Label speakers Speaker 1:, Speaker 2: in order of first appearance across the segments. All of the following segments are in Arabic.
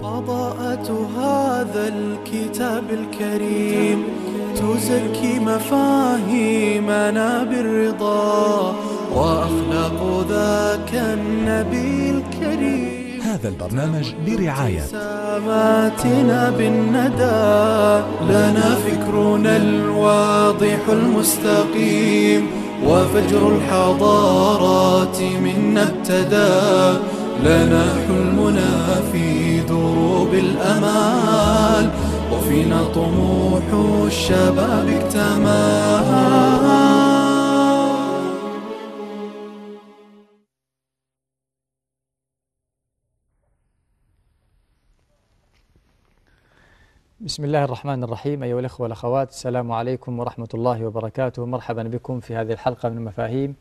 Speaker 1: فضاءة هذا الكتاب الكريم تزكي مفاهيمنا بالرضا وأخلاق ذاك النبي الكريم.
Speaker 2: هذا البرنامج برعاية
Speaker 1: سماتنا بالندى لنا فكرنا الواضح المستقيم وفجر الحضارات منا ابتدى. لنا حلمنا في دروب الأمال وفينا طموح الشباب اكتمل
Speaker 3: بسم الله الرحمن الرحيم أيها الأخوة والأخوات السلام عليكم ورحمة الله وبركاته. مرحبا بكم في هذه الحلقة من المفاهيم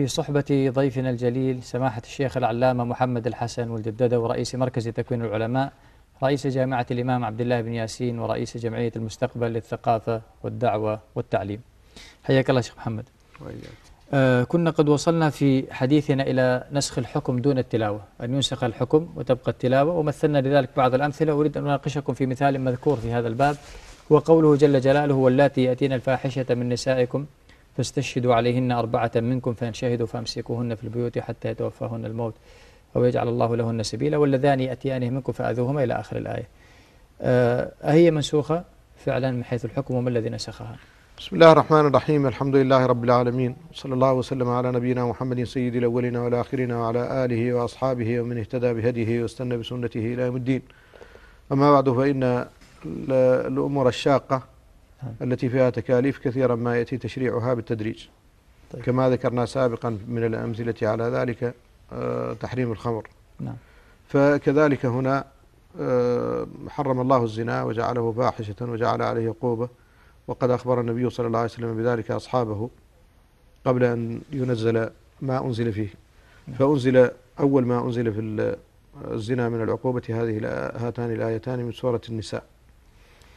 Speaker 3: في صحبة ضيفنا الجليل سماحة الشيخ العلامة محمد الحسن والجددة ورئيس مركز تكوين العلماء رئيس جامعة الإمام عبد الله بن ياسين ورئيس جمعية المستقبل للثقافة والدعوة والتعليم. حياك الله شيخ محمد. آه كنا قد وصلنا في حديثنا إلى نسخ الحكم دون التلاوة أن ينسخ الحكم وتبقى التلاوة ومثلنا لذلك بعض الأمثلة أريد أن أناقشكم في مثال مذكور في هذا الباب هو قوله جل جلاله واللاتي يأتين الفاحشة من نسائكم فاستشهدوا عليهن أربعة منكم فإن شهدوا فأمسكوهن في البيوت حتى يتوفاهن الموت أو يجعل الله لهن سبيلا واللذان يأتيانه منكم فأذوهما إلى آخر الآية. آه أهي منسوخة فعلا من حيث الحكم وما الذي نسخها.
Speaker 4: بسم الله الرحمن الرحيم. الحمد لله رب العالمين. صلى الله وسلم على نبينا محمد سيد الأولين والآخرين وعلى آله وأصحابه ومن اهتدى بهديه واستنى بسنته إلى يوم الدين. أما بعد فإن الأمور الشاقة. التي فيها تكاليف كثيرا ما يأتي تشريعها بالتدريج.
Speaker 3: طيب.
Speaker 4: كما ذكرنا سابقا من الأمثلة على ذلك آه، تحريم الخمر.
Speaker 3: نعم.
Speaker 4: فكذلك هنا آه، حرم الله الزنا وجعله فاحشة وجعل عليه عقوبة وقد أخبر النبي صلى الله عليه وسلم بذلك أصحابه قبل أن ينزل ما أنزل فيه. فأنزل أول ما أنزل في الزنا من العقوبة هذه هاتان الآيتان من سورة النساء.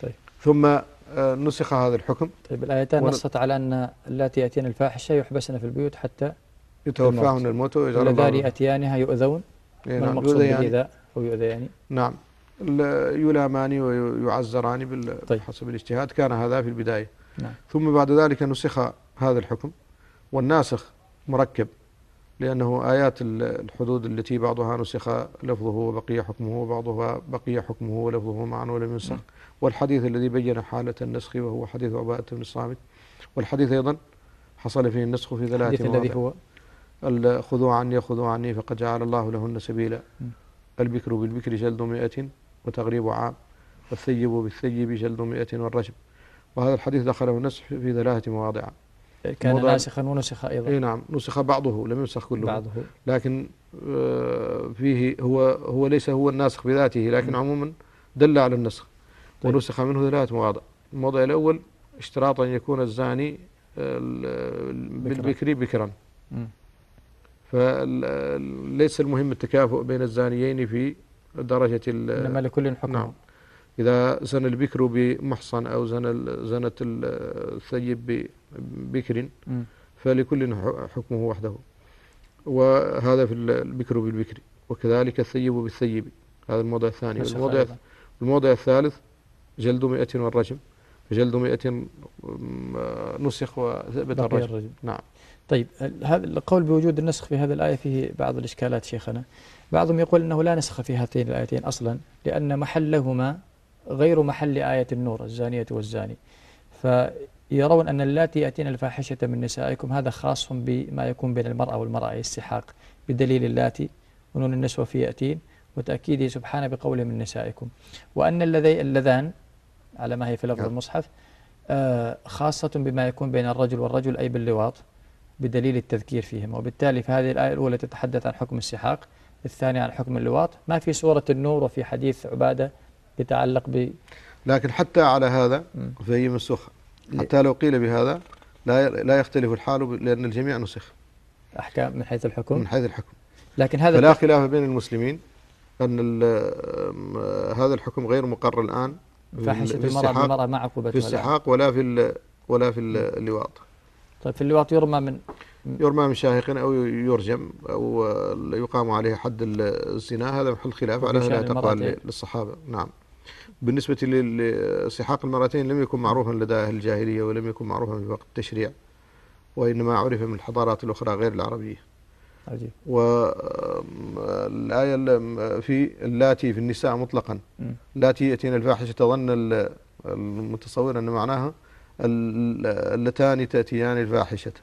Speaker 3: طيب.
Speaker 4: ثم نسخ هذا الحكم.
Speaker 3: طيب الآيتان نصت على أن اللاتي يأتين الفاحشة يحبسن في البيوت حتى
Speaker 4: يتوفاهن الموت الله
Speaker 3: يأتيانها يؤذون؟
Speaker 4: إيه
Speaker 3: ما
Speaker 4: نعم
Speaker 3: المقصود
Speaker 4: يؤذيان.
Speaker 3: بالإيذاء أو يؤذيان
Speaker 4: نعم. يلامان ويعزران بال-
Speaker 3: طيب.
Speaker 4: حسب الاجتهاد. كان هذا في البداية.
Speaker 3: نعم.
Speaker 4: ثم بعد ذلك نسخ هذا الحكم. والناسخ مركب. لأنه آيات ال- الحدود التي بعضها نسخ لفظه وبقي حكمه وبعضها بقي حكمه ولفظه معا ولم ينسخ. والحديث الذي بين حالة النسخ وهو حديث عبادة بن الصامت. والحديث أيضا حصل فيه النسخ في
Speaker 3: الحديث
Speaker 4: ثلاثة
Speaker 3: الذي هو؟
Speaker 4: خذوا عني خذوا عني فقد جعل الله لهن سبيلا.
Speaker 3: م.
Speaker 4: البكر بالبكر جلد مئة وتغريب عام. والثيب بالثيب جلد مئة والرجم وهذا الحديث دخله النسخ في في ثلاثة مواضع.
Speaker 3: كان ناسخا ونسخ
Speaker 4: إي
Speaker 3: أيضا
Speaker 4: نعم نسخ بعضه لم ينسخ كله
Speaker 3: بعضه
Speaker 4: لكن آه، فيه هو هو ليس هو الناسخ بذاته لكن. عموما دل على النسخ
Speaker 3: طيب.
Speaker 4: ونسخ منه ثلاث مواضع الموضع الأول اشتراط أن يكون الزاني ال- بالبكر بكرا. فليس المهم التكافؤ بين الزانيين في درجة
Speaker 3: إنما لكل حكم
Speaker 4: نعم. إذا زنى البكر بمحصن أو زنى زنت ال- الثيب ببكر. فلكل حكمه وحده. وهذا في ال- البكر بالبكر وكذلك الثيب بالثيب. هذا الموضع الثاني. الموضع. الموضع الثالث جلد مئة والرجم. فجلد مئة نسخ وثبت الرجم.
Speaker 3: الرجل
Speaker 4: نعم.
Speaker 3: طيب هذا القول بوجود النسخ في هذه الآية فيه بعض الإشكالات شيخنا. بعضهم يقول أنه لا نسخ في هاتين الآيتين أصلا لأن محلهما غير محل آية النور الزانية والزاني. فيرون أن اللاتي يأتين الفاحشة من نسائكم هذا خاص بما يكون بين المرأة والمرأة أي السحاق. بدليل اللاتي ونون النسوة في يأتين وتأكيده سبحانه بقوله من نسائكم. وأن اللذي اللذان على ما هي في لفظ
Speaker 4: نعم.
Speaker 3: المصحف آه، خاصة بما يكون بين الرجل والرجل أي باللواط بدليل التذكير فيهم. وبالتالي فهذه الآية الأولى تتحدث عن حكم السحاق الثانية عن حكم اللواط. ما في سورة النور وفي حديث عبادة يتعلق ب
Speaker 4: لكن حتى على هذا. فهي منسوخة حتى لو قيل بهذا لا لا يختلف الحال لأن الجميع نسخ.
Speaker 3: أحكام من حيث
Speaker 4: من
Speaker 3: الحكم
Speaker 4: حيث الحكم.
Speaker 3: لكن هذا
Speaker 4: فلا خلاف بين المسلمين أن هذا الحكم غير مقرر الآن في
Speaker 3: فاحشة المرأة بالمرأة مع عقوبتها
Speaker 4: في السحاق ولا في ولا في ال- اللواط.
Speaker 3: طيب في اللواط يرمى من
Speaker 4: يرمى من شاهق أو يرجم أو يقام عليه حد الزنا. هذا محل خلاف على لا
Speaker 3: المرأتين.
Speaker 4: للصحابة. نعم. بالنسبة لسحاق المرأتين لم يكن معروفا لدى أهل الجاهلية ولم يكن معروفا في وقت التشريع وإنما عرف من الحضارات الأخرى غير العربية.
Speaker 3: عجيب.
Speaker 4: والآية في اللاتي في النساء مطلقا. اللاتي يأتين الفاحشة ظن ال- المتصور أن معناها ال- اللتان تأتيان الفاحشة.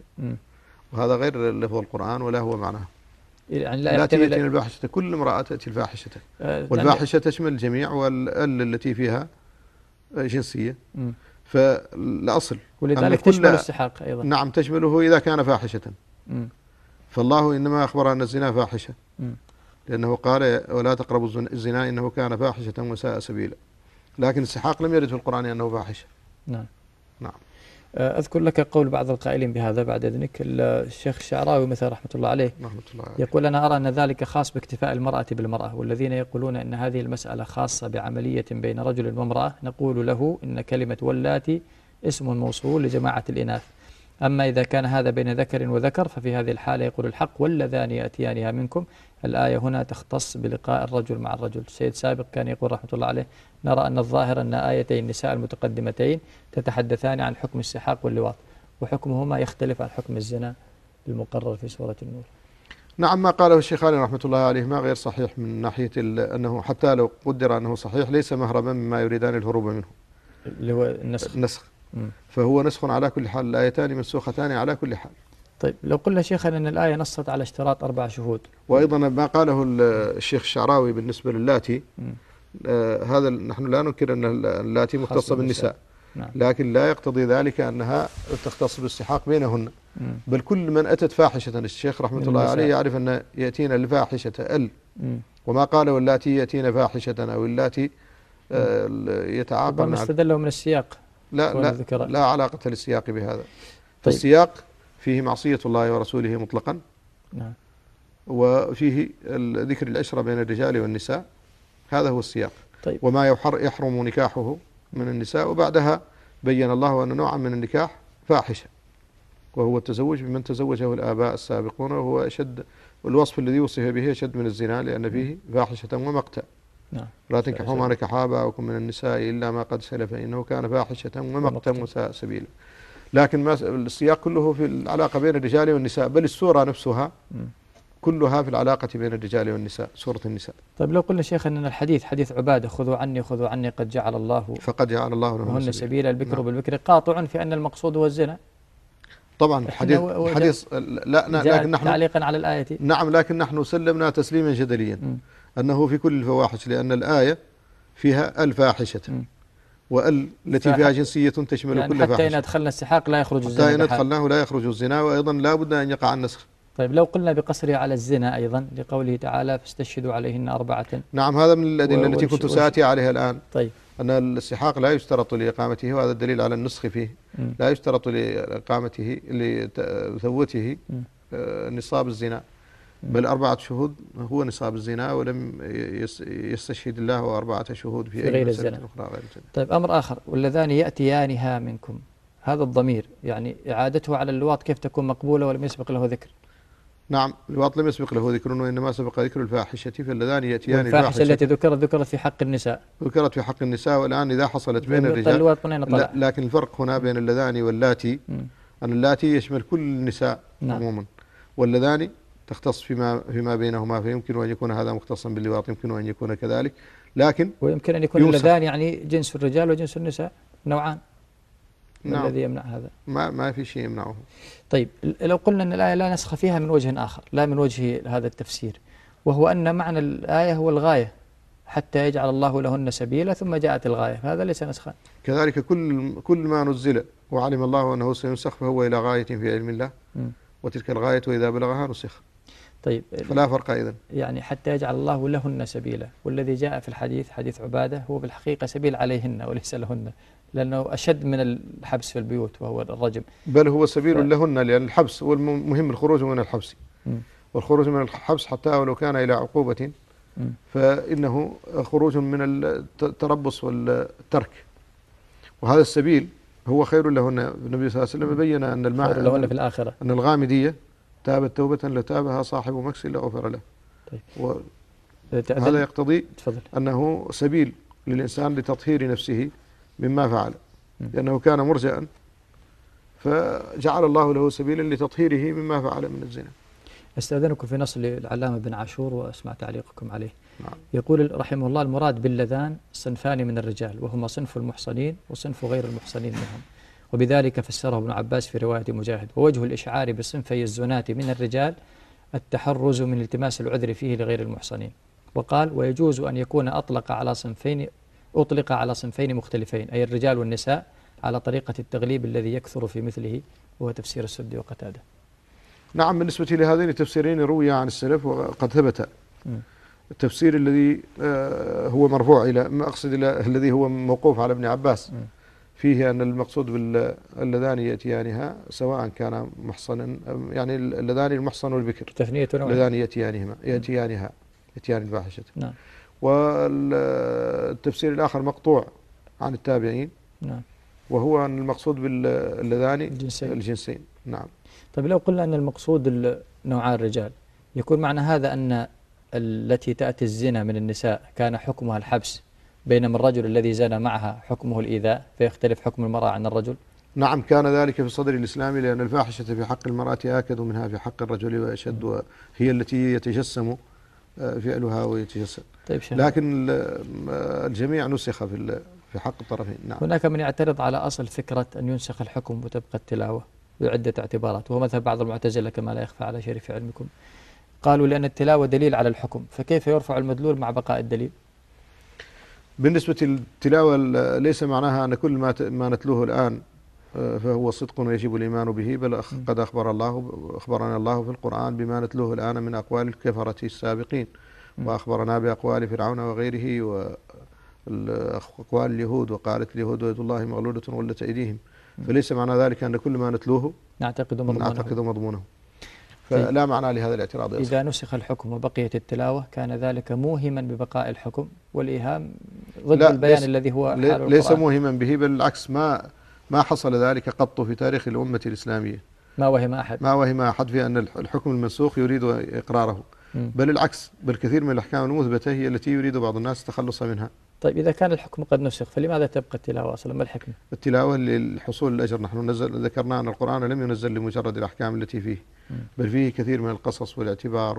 Speaker 4: وهذا غير لفظ القرآن ولا هو معناه.
Speaker 3: يعني لا
Speaker 4: يأتين
Speaker 3: يحتمل
Speaker 4: الفاحشة كل امرأة تأتي الفاحشة
Speaker 3: آه،
Speaker 4: والفاحشة تشمل الجميع والال التي فيها جنسية.
Speaker 3: مم.
Speaker 4: فالأصل.
Speaker 3: ولذلك تشمل السحاق أيضا.
Speaker 4: نعم تشمله إذا كان فاحشة.
Speaker 3: مم.
Speaker 4: فالله إنما أخبر أن الزنا فاحشة.
Speaker 3: مم.
Speaker 4: لأنه قال ولا تقربوا الزن- الزنا إنه كان فاحشة وساء سبيلا. لكن السحاق لم يرد في القرآن أنه فاحشة.
Speaker 3: نعم.
Speaker 4: نعم.
Speaker 3: آه، أذكر لك قول بعض القائلين بهذا بعد إذنك. الشيخ الشعراوي مثلا رحمة الله عليه
Speaker 4: رحمة الله عليه.
Speaker 3: يقول أنا أرى أن ذلك خاص باكتفاء المرأة بالمرأة والذين يقولون أن هذه المسألة خاصة بعملية بين رجل وامرأة نقول له إن كلمة واللاتي اسم موصول لجماعة الإناث. أما إذا كان هذا بين ذكر وذكر ففي هذه الحالة يقول الحق واللذان يأتيانها منكم. الآية هنا تختص بلقاء الرجل مع الرجل. السيد سابق كان يقول رحمة الله عليه نرى أن الظاهر أن آيتي النساء المتقدمتين تتحدثان عن حكم السحاق واللواط وحكمهما يختلف عن حكم الزنا المقرر في سورة النور.
Speaker 4: نعم ما قاله الشيخان رحمة الله عليهما غير صحيح من ناحية أنه حتى لو قدر أنه صحيح ليس مهربا مما يريدان الهروب منه.
Speaker 3: اللي هو النسخ.
Speaker 4: النسخ. فهو نسخ على كل حال الآيتان منسوختان على كل حال.
Speaker 3: طيب لو قلنا شيخنا أن الآية نصت على اشتراط أربع شهود
Speaker 4: وأيضا ما قاله ال- الشيخ الشعراوي بالنسبة للاتي. آه هذا نحن لا ننكر أن ال- اللاتي مختصة
Speaker 3: بالنساء. نعم
Speaker 4: لكن لا يقتضي ذلك أنها تختص بالسحاق بينهن
Speaker 3: مم.
Speaker 4: بل كل من أتت فاحشة الشيخ رحمة الله. عليه يعرف أن يأتينا الفاحشة ال
Speaker 3: مم.
Speaker 4: وما قال واللاتي يأتين فاحشة أو اللاتي آه، يتعاقبن
Speaker 3: ربما
Speaker 4: على-
Speaker 3: استدلوا من السياق
Speaker 4: لا لا. لا علاقة للسياق بهذا
Speaker 3: طيب.
Speaker 4: فالسياق فيه معصية الله ورسوله مطلقا.
Speaker 3: نعم.
Speaker 4: وفيه ذكر العشرة بين الرجال والنساء. هذا هو السياق.
Speaker 3: طيب.
Speaker 4: وما يحر يحرم نكاحه من النساء. وبعدها بين الله أن نوعا من النكاح فاحشة. وهو التزوج بمن تزوجه الآباء السابقون. وهو أشد الوصف الذي وصف به أشد من الزنا لأن فيه فاحشة ومقتا
Speaker 3: نعم.
Speaker 4: لا تنكحوا ما نكح آباؤكم من النساء إلا ما قد سلف إنه كان فاحشة ومقتا. وساء سبيلا. لكن ما السياق كله في العلاقة بين الرجال والنساء بل السورة نفسها. كلها في العلاقة بين الرجال والنساء سورة النساء
Speaker 3: طيب لو قلنا شيخ أن الحديث حديث عبادة خذوا عني خذوا عني قد جعل الله
Speaker 4: فقد جعل الله لهن سبيلا
Speaker 3: سبيل البكر
Speaker 4: نعم.
Speaker 3: بالبكر قاطع في أن المقصود هو الزنا
Speaker 4: طبعا الحديث الحديث لا لكن نحن
Speaker 3: تعليقا على الآية
Speaker 4: نعم لكن نحن سلمنا تسليما جدليا
Speaker 3: مم.
Speaker 4: أنه في كل الفواحش لأن الآية فيها ألفاحشة
Speaker 3: مم.
Speaker 4: وأل التي فيها جنسية تشمل
Speaker 3: يعني
Speaker 4: كل
Speaker 3: حتى إن أدخلنا السحاق لا يخرج
Speaker 4: حتى
Speaker 3: الزنا
Speaker 4: إن
Speaker 3: بحال.
Speaker 4: أدخلناه لا يخرج الزنا وأيضا لا بد أن يقع النسخ
Speaker 3: طيب لو قلنا بقصره على الزنا أيضا لقوله تعالى فاستشهدوا عليهن أربعة
Speaker 4: نعم هذا من الأدلة التي كنت سآتي عليها الآن
Speaker 3: طيب
Speaker 4: أن السحاق لا يشترط لإقامته وهذا الدليل على النسخ فيه
Speaker 3: مم.
Speaker 4: لا يشترط لإقامته لثوته. آه، نصاب الزنا بل أربعة شهود هو نصاب الزنا ولم يس- يستشهد الله أربعة شهود في,
Speaker 3: في
Speaker 4: أي
Speaker 3: غير
Speaker 4: مسألة. أخرى غير الزنا
Speaker 3: طيب أمر آخر واللذان يأتيانها منكم هذا الضمير يعني إعادته على اللواط كيف تكون مقبولة ولم يسبق له ذكر
Speaker 4: نعم الواط لم يسبق له ذكر وإنما سبق ذكر الفاحشة فاللذان يأتيان الفاحشة
Speaker 3: التي ذكرت ذكرت في حق النساء
Speaker 4: ذكرت في حق النساء والآن إذا حصلت بين
Speaker 3: طيب
Speaker 4: الرجال
Speaker 3: اللواط طلع؟
Speaker 4: لكن الفرق هنا بين اللذان واللاتي. أن اللاتي يشمل كل النساء
Speaker 3: نعم.
Speaker 4: عموما واللذان تختص فيما فيما بينهما فيمكن أن يكون هذا مختصا باللواط يمكن أن يكون كذلك. لكن
Speaker 3: ويمكن أن يكون. اللذان يعني جنس الرجال وجنس النساء نوعان. ما
Speaker 4: نعم.
Speaker 3: الذي يمنع هذا؟
Speaker 4: ما ما في شيء يمنعه.
Speaker 3: طيب لو قلنا أن الآية لا نسخ فيها من وجه آخر لا من وجه هذا التفسير وهو أن معنى الآية هو الغاية حتى يجعل الله لهن سبيلا ثم جاءت الغاية هذا ليس نسخا
Speaker 4: كذلك كل كل ما نزل وعلم الله أنه سينسخ فهو إلى غاية في علم الله.
Speaker 3: مم.
Speaker 4: وتلك الغاية إذا بلغها نسخ.
Speaker 3: طيب
Speaker 4: فلا فرق إذن.
Speaker 3: يعني حتى يجعل الله لهن سبيلا. والذي جاء في الحديث حديث عبادة هو بالحقيقة سبيل عليهن وليس لهن لأنه أشد من الحبس في البيوت وهو الرجم.
Speaker 4: بل هو سبيل
Speaker 3: ف-
Speaker 4: لهن لأن الحبس هو المهم الخروج من الحبس. والخروج من الحبس حتى ولو كان إلى عقوبة. فإنه خروج من التربص والترك. وهذا السبيل هو خير لهن. النبي صلى الله عليه وسلم بين أن
Speaker 3: خير لهن في الآخرة.
Speaker 4: أن الغامدية تاب توبة لتابها صاحب مكس إلا غفر له
Speaker 3: طيب. هذا
Speaker 4: يقتضي
Speaker 3: تفضل
Speaker 4: أنه سبيل للإنسان لتطهير نفسه مما فعل
Speaker 3: م.
Speaker 4: لأنه كان مرجئا فجعل الله له سبيلا لتطهيره مما فعل من الزنا
Speaker 3: استاذنكم في نص للعلامة بن عاشور وأسمع تعليقكم عليه
Speaker 4: نعم.
Speaker 3: يقول رحمه الله المراد باللذان صنفان من الرجال وهما صنف المحصنين وصنف غير المحصنين منهم وبذلك فسره ابن عباس في رواية مجاهد ووجه الإشعار بصنفي الزنات من الرجال التحرز من التماس العذر فيه لغير المحصنين وقال ويجوز أن يكون أطلق على صنفين أطلق على صنفين مختلفين أي الرجال والنساء على طريقة التغليب الذي يكثر في مثله وهو تفسير السدي وقتاده
Speaker 4: نعم بالنسبة لهذين التفسيرين روي عن السلف وقد ثبت. التفسير الذي آه، هو مرفوع إلى ما أقصد إلى الذي هو موقوف على ابن عباس
Speaker 3: م.
Speaker 4: فيه أن المقصود باللذان يأتيانها سواء كان محصنا يعني اللذان المحصن والبكر.
Speaker 3: تثنيه نوع
Speaker 4: اللذان يأتيانهما يأتيانها يأتيان الفاحشة.
Speaker 3: نعم.
Speaker 4: والتفسير الآخر مقطوع عن التابعين.
Speaker 3: نعم.
Speaker 4: وهو أن المقصود باللذان
Speaker 3: الجنسين.
Speaker 4: الجنسين. نعم.
Speaker 3: طيب لو قلنا أن المقصود ال- نوعان الرجال يكون معنى هذا أن التي تأتي الزنا من النساء كان حكمها الحبس؟ بينما الرجل الذي زنى معها حكمه الإيذاء فيختلف حكم المرأة عن الرجل؟
Speaker 4: نعم كان ذلك في الصدر الإسلامي لأن الفاحشة في حق المرأة آكد منها في حق الرجل وأشد وهي التي يتجسم آه، فعلها ويتجسم.
Speaker 3: طيب
Speaker 4: لكن آه، الجميع نسخ في في حق الطرفين. نعم.
Speaker 3: هناك من يعترض على أصل فكرة أن ينسخ الحكم وتبقى التلاوة بعدة اعتبارات وهو مذهب بعض المعتزلة كما لا يخفى على شريف علمكم. قالوا لأن التلاوة دليل على الحكم فكيف يرفع المدلول مع بقاء الدليل؟
Speaker 4: بالنسبة للتلاوة ليس معناها أن كل ما ما نتلوه الآن آه، فهو صدق ويجب الإيمان به بل قد أخبر الله أخبرنا الله في القرآن بما نتلوه الآن من أقوال الكفرة السابقين. وأخبرنا بأقوال فرعون وغيره وأقوال اليهود وقالت اليهود يد الله مغلولة ولت أيديهم فليس معنى ذلك أن كل ما نتلوه
Speaker 3: نعتقد مضمونه
Speaker 4: نعتقد مضمونه. فلا معنى لهذا الاعتراض.
Speaker 3: إذا نسخ الحكم وبقيت التلاوة كان ذلك موهما ببقاء الحكم والإيهام ضد البيان
Speaker 4: ليس-
Speaker 3: الذي هو حال
Speaker 4: لي- ليس
Speaker 3: القرآن.
Speaker 4: موهما به بل العكس ما ما حصل ذلك قط في تاريخ الأمة الإسلامية.
Speaker 3: ما وهم أحد.
Speaker 4: ما وهم أحد في أن الح- الحكم المنسوخ يريد إقراره. بل العكس بل كثير من الأحكام المثبتة هي التي يريد بعض الناس التخلص منها.
Speaker 3: طيب إذا كان الحكم قد نسخ فلماذا تبقى التلاوة أصلا؟ ما الحكمة
Speaker 4: التلاوة للحصول الأجر. نحن نزل ذكرنا أن القرآن لم ينزل لمجرد الأحكام التي فيه. بل فيه كثير من القصص والاعتبار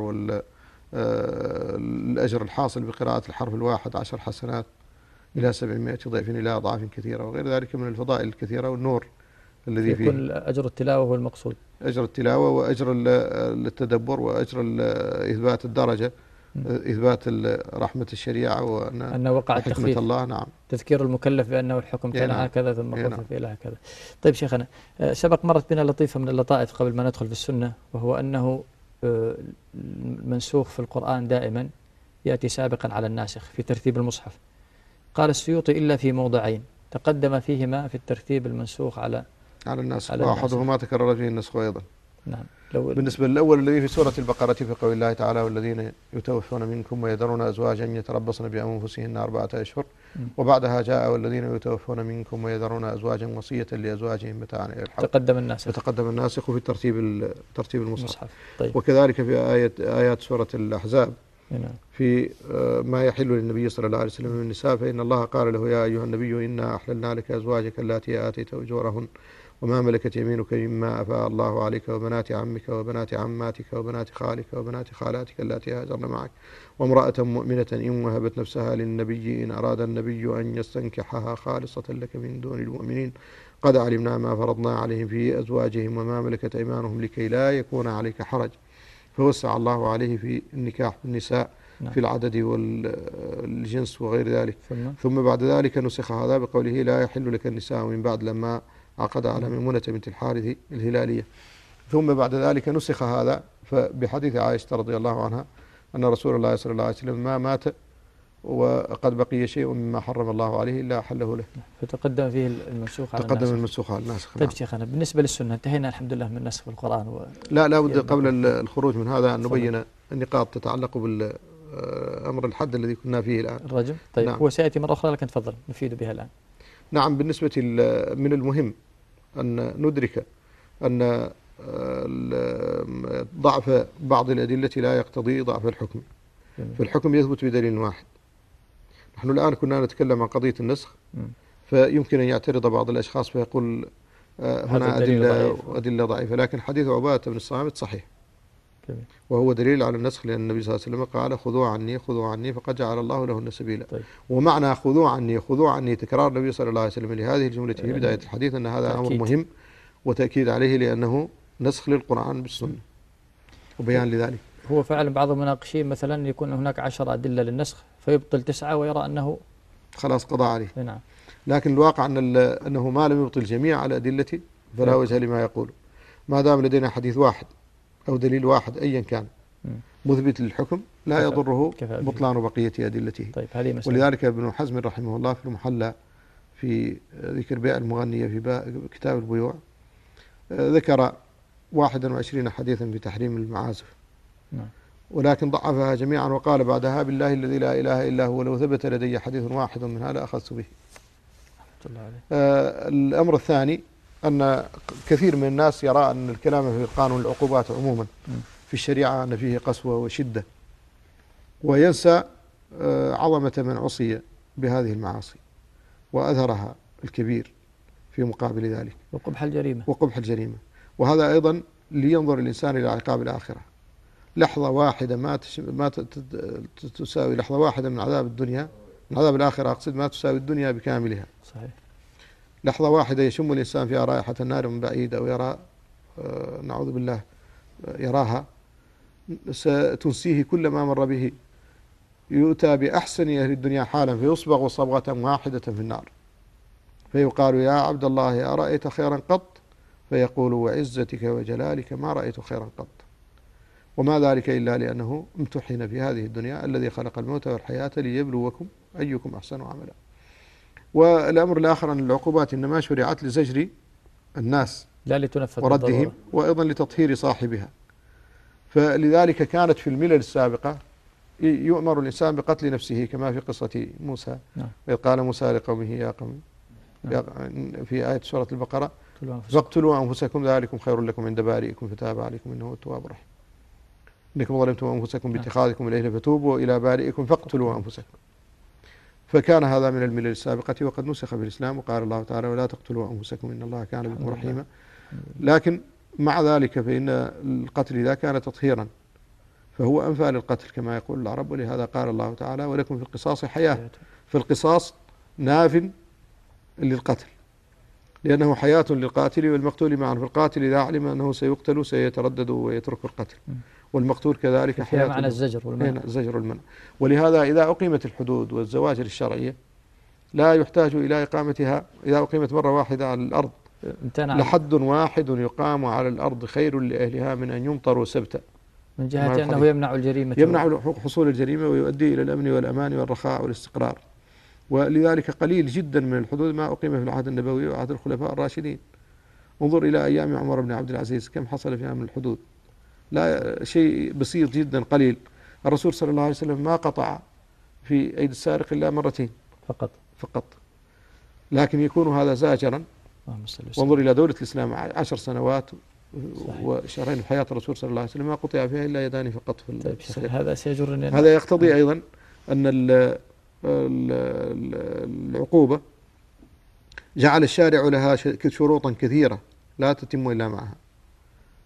Speaker 4: والأجر الحاصل بقراءة الحرف الواحد عشر حسنات إلى سبعمائة ضعف إلى أضعاف كثيرة وغير ذلك من الفضائل الكثيرة والنور الذي فيه
Speaker 3: يكون أجر التلاوة هو المقصود
Speaker 4: أجر التلاوة وأجر ال- التدبر وأجر ال- إثبات الدرجة. إثبات رحمة الشريعة وأن
Speaker 3: أنه وقع التخفيف
Speaker 4: الله نعم
Speaker 3: تذكير المكلف بأنه الحكم كان
Speaker 4: نعم.
Speaker 3: هكذا ثم
Speaker 4: يا نعم.
Speaker 3: خفف إلى هكذا طيب شيخنا آه، سبق مرت بنا لطيفة من اللطائف قبل ما ندخل في السنة وهو أنه آه، المنسوخ في القرآن دائما يأتي سابقا على الناسخ في ترتيب المصحف قال السيوطي إلا في موضعين تقدم فيهما في الترتيب المنسوخ على
Speaker 4: على الناس
Speaker 3: على الناس.
Speaker 4: وأحدهما تكرر فيه النسخ أيضا
Speaker 3: نعم. لو
Speaker 4: بالنسبة للأول الذي في سورة البقرة في قول الله تعالى والذين يتوفون منكم ويذرون أزواجا يتربصن بأنفسهن أربعة أشهر. وبعدها جاء والذين يتوفون منكم ويذرون أزواجا وصية لأزواجهم متاعا إلى الحول
Speaker 3: تقدم الناسخ.
Speaker 4: فتقدم الناسخ في ترتيب ترتيب المصحف.
Speaker 3: المصحف. طيب.
Speaker 4: وكذلك في آية آيات سورة الأحزاب.
Speaker 3: نعم.
Speaker 4: في آه، ما يحل للنبي صلى الله عليه وسلم من النساء فإن الله قال له يا أيها النبي إنا أحللنا لك أزواجك اللاتي آتيت أجورهن. وما ملكت يمينك مما أفاء الله عليك وبنات عمك وبنات عماتك وبنات خالك وبنات خالاتك اللاتي هاجرن معك. وامرأة مؤمنة إن وهبت نفسها للنبي إن أراد النبي أن يستنكحها خالصة لك من دون المؤمنين. قد علمنا ما فرضنا عليهم في أزواجهم وما ملكت أيمانهم لكي لا يكون عليك حرج. فوسع الله عليه في النكاح بالنساء
Speaker 3: نعم.
Speaker 4: في العدد والجنس وغير ذلك.
Speaker 3: ثم
Speaker 4: ثم بعد ذلك نسخ هذا بقوله لا يحل لك النساء من بعد لما عقد على ميمونة بنت الحارث الهلالية ثم بعد ذلك نسخ هذا فبحديث عائشة رضي الله عنها أن رسول الله صلى الله عليه وسلم ما مات وقد بقي شيء مما حرم الله عليه إلا أحله له
Speaker 3: فتقدم فيه المنسوخ على
Speaker 4: تقدم المنسوخ على الناسخ
Speaker 3: طيب
Speaker 4: نعم.
Speaker 3: شيخنا بالنسبة للسنة انتهينا الحمد لله من نسخ القرآن و...
Speaker 4: لا لا بد. قبل ال- الخروج من هذا أن. نبين النقاط تتعلق بالأمر الحد الذي كنا فيه الآن
Speaker 3: الرجم طيب
Speaker 4: نعم.
Speaker 3: هو سيأتي مرة أخرى لكن تفضل نفيد بها الآن
Speaker 4: نعم بالنسبة من المهم أن ندرك أن ال- ضعف بعض الأدلة لا يقتضي ضعف الحكم. فالحكم يثبت بدليل واحد نحن الآن كنا نتكلم عن قضية النسخ. فيمكن أن يعترض بعض الأشخاص فيقول آه، هنا أدلة
Speaker 3: ضعيف.
Speaker 4: أدلة ضعيفة لكن حديث عبادة بن الصامت صحيح
Speaker 3: جميل.
Speaker 4: وهو دليل على النسخ لأن النبي صلى الله عليه وسلم قال خذوا عني خذوا عني فقد جعل الله لهن سبيلا
Speaker 3: طيب.
Speaker 4: ومعنى خذوا عني خذوا عني تكرار النبي صلى الله عليه وسلم لهذه الجملة في
Speaker 3: يعني
Speaker 4: بداية الحديث أن هذا أمر. مهم وتأكيد عليه لأنه نسخ للقرآن بالسنة وبيان لذلك
Speaker 3: هو فعلا بعض المناقشين مثلا يكون هناك عشر أدلة للنسخ فيبطل تسعة ويرى أنه
Speaker 4: خلاص قضى عليه
Speaker 3: نعم
Speaker 4: لكن الواقع أن أنه ما لم يبطل جميع الأدلة فلا
Speaker 3: نعم.
Speaker 4: وجه لما يقول ما دام لدينا حديث واحد أو دليل واحد أيا كان. مثبت للحكم لا يضره. بطلان بقية أدلته.
Speaker 3: طيب هذه مسألة.
Speaker 4: ولذلك ابن حزم رحمه الله في المحلى في ذكر بيع المغنية في كتاب البيوع آه، ذكر 21 حديثا بتحريم المعازف.
Speaker 3: نعم.
Speaker 4: ولكن ضعفها جميعا وقال بعدها بالله الذي لا إله إلا هو لو ثبت لدي حديث واحد من هذا أخذت به
Speaker 3: الله عليه.
Speaker 4: آه، الأمر الثاني أن كثير من الناس يرى أن الكلام في قانون العقوبات عموما. في الشريعة أن فيه قسوة وشدة وينسى آه، عظمة من عصي بهذه المعاصي وأثرها الكبير في مقابل ذلك
Speaker 3: وقبح الجريمة
Speaker 4: وقبح الجريمة وهذا أيضا لينظر الإنسان إلى عقاب الآخرة لحظة واحدة ما تش... ما. تساوي لحظة واحدة من عذاب الدنيا من عذاب الآخرة أقصد ما تساوي الدنيا بكاملها
Speaker 3: صحيح
Speaker 4: لحظة واحدة يشم الإنسان فيها رائحة النار من بعيد أو يرى آه، نعوذ بالله آه، يراها. ستنسيه كل ما مر به. يؤتى بأحسن أهل الدنيا حالا فيصبغ صبغة واحدة في النار. فيقال يا عبد الله أرأيت خيرا قط؟ فيقول وعزتك وجلالك ما رأيت خيرا قط. وما ذلك إلا لأنه امتحن في هذه الدنيا الذي خلق الموت والحياة ليبلوكم أيكم أحسن عملا. والأمر الآخر أن العقوبات إنما شرعت لزجر الناس
Speaker 3: لا لتنفذ
Speaker 4: وردهم
Speaker 3: بالضرورة.
Speaker 4: وأيضا لتطهير صاحبها فلذلك كانت في الملل السابقة يؤمر الإنسان بقتل نفسه كما في قصة موسى
Speaker 3: نعم.
Speaker 4: إذ قال موسى لقومه يا قوم
Speaker 3: نعم.
Speaker 4: في آية سورة البقرة
Speaker 3: أنفسكم.
Speaker 4: فاقتلوا أنفسكم ذلكم خير لكم عند بارئكم فتاب عليكم إنه هو التواب الرحيم إنكم ظلمتم أنفسكم. باتخاذكم العجل فتوبوا إلى بارئكم فاقتلوا أنفسكم فكان هذا من الملل السابقة وقد نسخ في الإسلام وقال الله تعالى ولا تقتلوا أنفسكم إن الله كان بكم. رحيما لكن مع ذلك فإن القتل إذا كان تطهيرا فهو أنفى للقتل كما يقول العرب ولهذا قال الله تعالى ولكم في القصاص حياة فالقصاص ناف للقتل لأنه حياة للقاتل والمقتول معا فالقاتل إذا علم أنه سيقتل سيتردد ويترك القتل. والمقتول كذلك حياة
Speaker 3: معنى. الزجر والمنع.
Speaker 4: هنا زجر المنع ولهذا إذا أقيمت الحدود والزواجر الشرعية لا يحتاج إلى إقامتها. إذا أقيمت مرة واحدة على الأرض
Speaker 3: امتنع
Speaker 4: لحد واحد يقام على الأرض خير لأهلها من أن يمطروا سبتا.
Speaker 3: من جهة أنه. يمنع الجريمة.
Speaker 4: يمنع حصول الجريمة ويؤدي إلى الأمن والأمان والرخاء والاستقرار. ولذلك قليل جدا من الحدود ما أقيم في العهد النبوي وعهد الخلفاء الراشدين. انظر إلى أيام عمر بن عبد العزيز كم حصل فيها من الحدود؟ لا شيء بسيط جدا قليل. الرسول صلى الله عليه وسلم ما قطع في أيدي السارق إلا مرتين.
Speaker 3: فقط.
Speaker 4: فقط. لكن يكون هذا زاجرا. وانظر إلى دولة الإسلام عشر سنوات
Speaker 3: صحيح.
Speaker 4: وشهرين في حياة الرسول صلى الله عليه وسلم ما قطع فيها إلا يدان فقط في
Speaker 3: طيب هذا سيجرني
Speaker 4: هذا يقتضي أيضا أن ال- ال- ال- العقوبة. جعل الشارع لها شروطا كثيرة لا تتم إلا معها.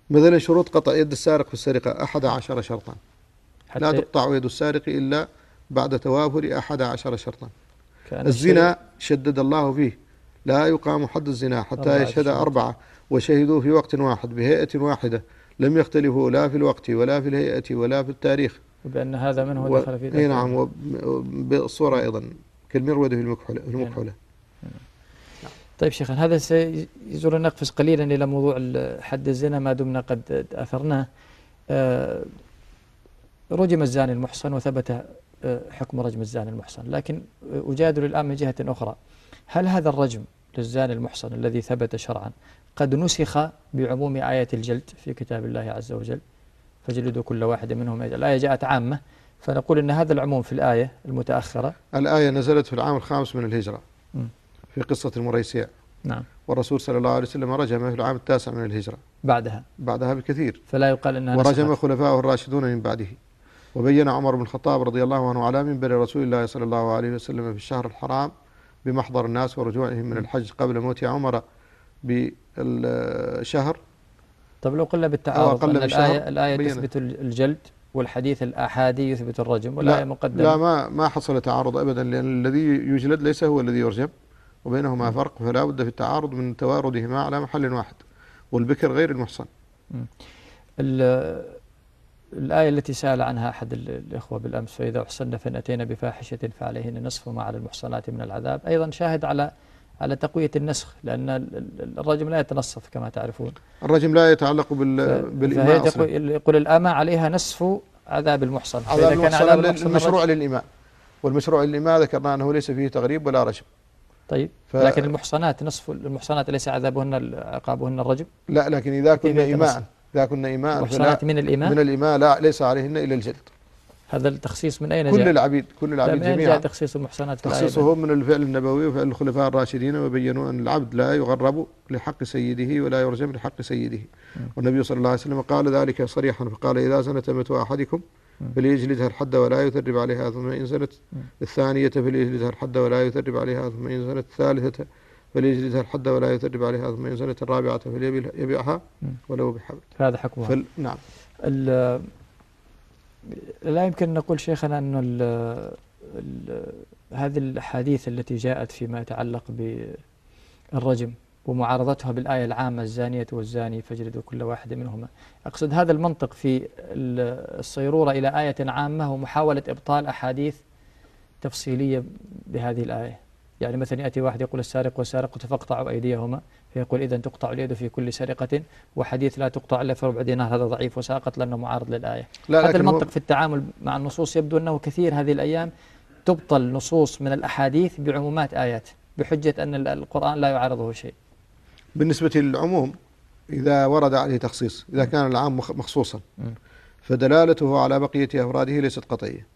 Speaker 4: مثلا شروط قطع يد السارق في السرقة أحد عشر شرطا لا تقطع يد السارق إلا بعد توافر أحد عشر شرطا الزنا شدد الله فيه لا يقام حد الزنا حتى يشهد. أربعة وشهدوا في وقت واحد بهيئة واحدة لم يختلفوا لا في الوقت ولا في الهيئة ولا في التاريخ
Speaker 3: بأن هذا منه. دخل في ذلك.
Speaker 4: نعم وبالصورة أيضا كالمرود في المكحلة في المكحلة
Speaker 3: طيب شيخ هذا سيجر نقفز قليلا إلى موضوع حد الزنا ما دمنا قد أثرناه. آه، رجم الزاني المحصن وثبت آه، حكم رجم الزاني المحصن. لكن أجادل الآن من جهة أخرى. هل هذا الرجم للزاني المحصن الذي ثبت شرعا قد نسخ بعموم آية الجلد في كتاب الله عز وجل؟ فجلدوا كل واحد منهم. الآية جاءت عامة فنقول أن هذا العموم في الآية المتأخرة
Speaker 4: الآية نزلت في العام الخامس من الهجرة. في قصة المريسيع
Speaker 3: نعم.
Speaker 4: والرسول صلى الله عليه وسلم رجم في العام التاسع من الهجرة.
Speaker 3: بعدها.
Speaker 4: بعدها بكثير.
Speaker 3: فلا يقال أنها
Speaker 4: ورجم
Speaker 3: نسخت.
Speaker 4: خلفاءه الراشدون من بعده. وبين عمر بن الخطاب رضي الله عنه على منبر رسول الله صلى الله عليه وسلم في الشهر الحرام بمحضر الناس ورجوعهم من الحج قبل موت عمر بالشهر.
Speaker 3: طب لو قلنا بالتعارض
Speaker 4: أقل
Speaker 3: أن الآية, الآية. تثبت الجلد والحديث الآحادي يثبت الرجم والآية
Speaker 4: لا,
Speaker 3: مقدمة.
Speaker 4: لا ما ما حصل تعارض ابدا لأن الذي يجلد ليس هو الذي يرجم. وبينهما فرق فلا بد في التعارض من تواردهما على محل واحد والبكر غير المحصن.
Speaker 3: ال- الآية التي سأل عنها أحد ال- الإخوة بالأمس فإذا أحصن فإن بفاحشة فعليهن نصف ما على المحصنات من العذاب. أيضا شاهد على على تقوية النسخ لأن ال- ال- الرجم لا يتنصف كما تعرفون.
Speaker 4: الرجم لا يتعلق بال بالإماء أصلا.
Speaker 3: يقول الأمة عليها نصف عذاب المحصن
Speaker 4: عذاب
Speaker 3: فإذا كان
Speaker 4: المحصن
Speaker 3: عذاب المحصن
Speaker 4: المشروع للإماء. والمشروع للإماء ذكرنا أنه ليس فيه تغريب ولا رجم.
Speaker 3: طيب
Speaker 4: ف-
Speaker 3: لكن المحصنات نصف المحصنات ليس عذابهن عقابهن الرجم
Speaker 4: لا لكن إذا كنا؟ إماء إذا كنا إماء
Speaker 3: المحصنات من الإيمان
Speaker 4: من الإماء لا ليس عليهن إلا الجلد
Speaker 3: هذا التخصيص من أين
Speaker 4: كل
Speaker 3: جاء؟
Speaker 4: العبيد كل العبيد
Speaker 3: من أين جاء
Speaker 4: جميعا
Speaker 3: تخصيص المحصنات؟
Speaker 4: تخصيصه من الفعل النبوي وفعل الخلفاء الراشدين وبينوا أن العبد لا يغرب لحق سيده ولا يرجم لحق سيده. والنبي صلى الله عليه وسلم قال ذلك صريحا فقال إذا زنت أحدكم فليجلدها الحد ولا يثرب عليها ثم إن زنت الثانية فليجلدها الحد ولا يثرب عليها ثم إن زنت الثالثة فليجلدها الحد ولا يثرب عليها ثم إن زنت الرابعة فليبيعها ولو بحبل.
Speaker 3: هذا حكمها
Speaker 4: فل نعم.
Speaker 3: لا يمكن نقول شيخنا أن ال- ال- هذه الأحاديث التي جاءت فيما يتعلق بالرجم ومعارضتها بالآية العامة الزانية والزاني فاجلدوا كل واحد منهما. أقصد هذا المنطق في ال- الصيرورة إلى آية عامة ومحاولة إبطال أحاديث تفصيلية بهذه الآية. يعني مثلا يأتي واحد يقول السارق والسارقة فاقطعوا أيديهما. فيقول إذا تقطع اليد في كل سرقة وحديث لا تقطع إلا في ربع دينار هذا ضعيف وساقط لأنه معارض للآية.
Speaker 4: لا
Speaker 3: هذا المنطق في التعامل مع النصوص يبدو أنه كثير هذه الأيام تبطل نصوص من الأحاديث بعمومات آيات بحجة أن ال- القرآن لا يعارضه شيء.
Speaker 4: بالنسبة للعموم إذا ورد عليه تخصيص إذا كان العام مخ- مخصوصا. فدلالته على بقية أفراده ليست قطعية.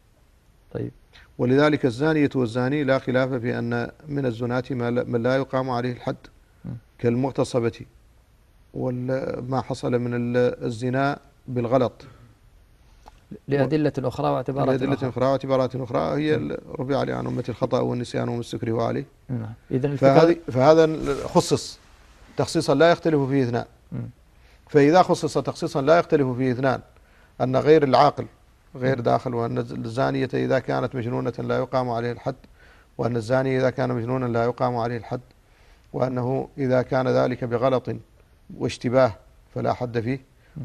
Speaker 3: طيب.
Speaker 4: ولذلك الزانية والزاني لا خلاف في أن من الزناة من لا يقام عليه الحد. كالمغتصبة وما حصل من ال- الزنا بالغلط.
Speaker 3: لأدلة أخرى واعتبارات
Speaker 4: لأدلة
Speaker 3: أخرى.
Speaker 4: أخرى واعتبارات أخرى هي ال- رفع عليه عن أمة الخطأ والنسيان وما استكره عليه
Speaker 3: نعم إذا الفكرة
Speaker 4: فهذا خصص. تخصيصا لا يختلف فيه
Speaker 3: إثنان.
Speaker 4: فإذا خصص تخصيصا لا يختلف فيه إثنان. أن غير العاقل غير داخل وأن الزانية إذا كانت مجنونة لا يقام عليه الحد وأن الزاني إذا كان مجنونا لا يقام عليه الحد. وأنه إذا كان ذلك بغلط واشتباه فلا حد فيه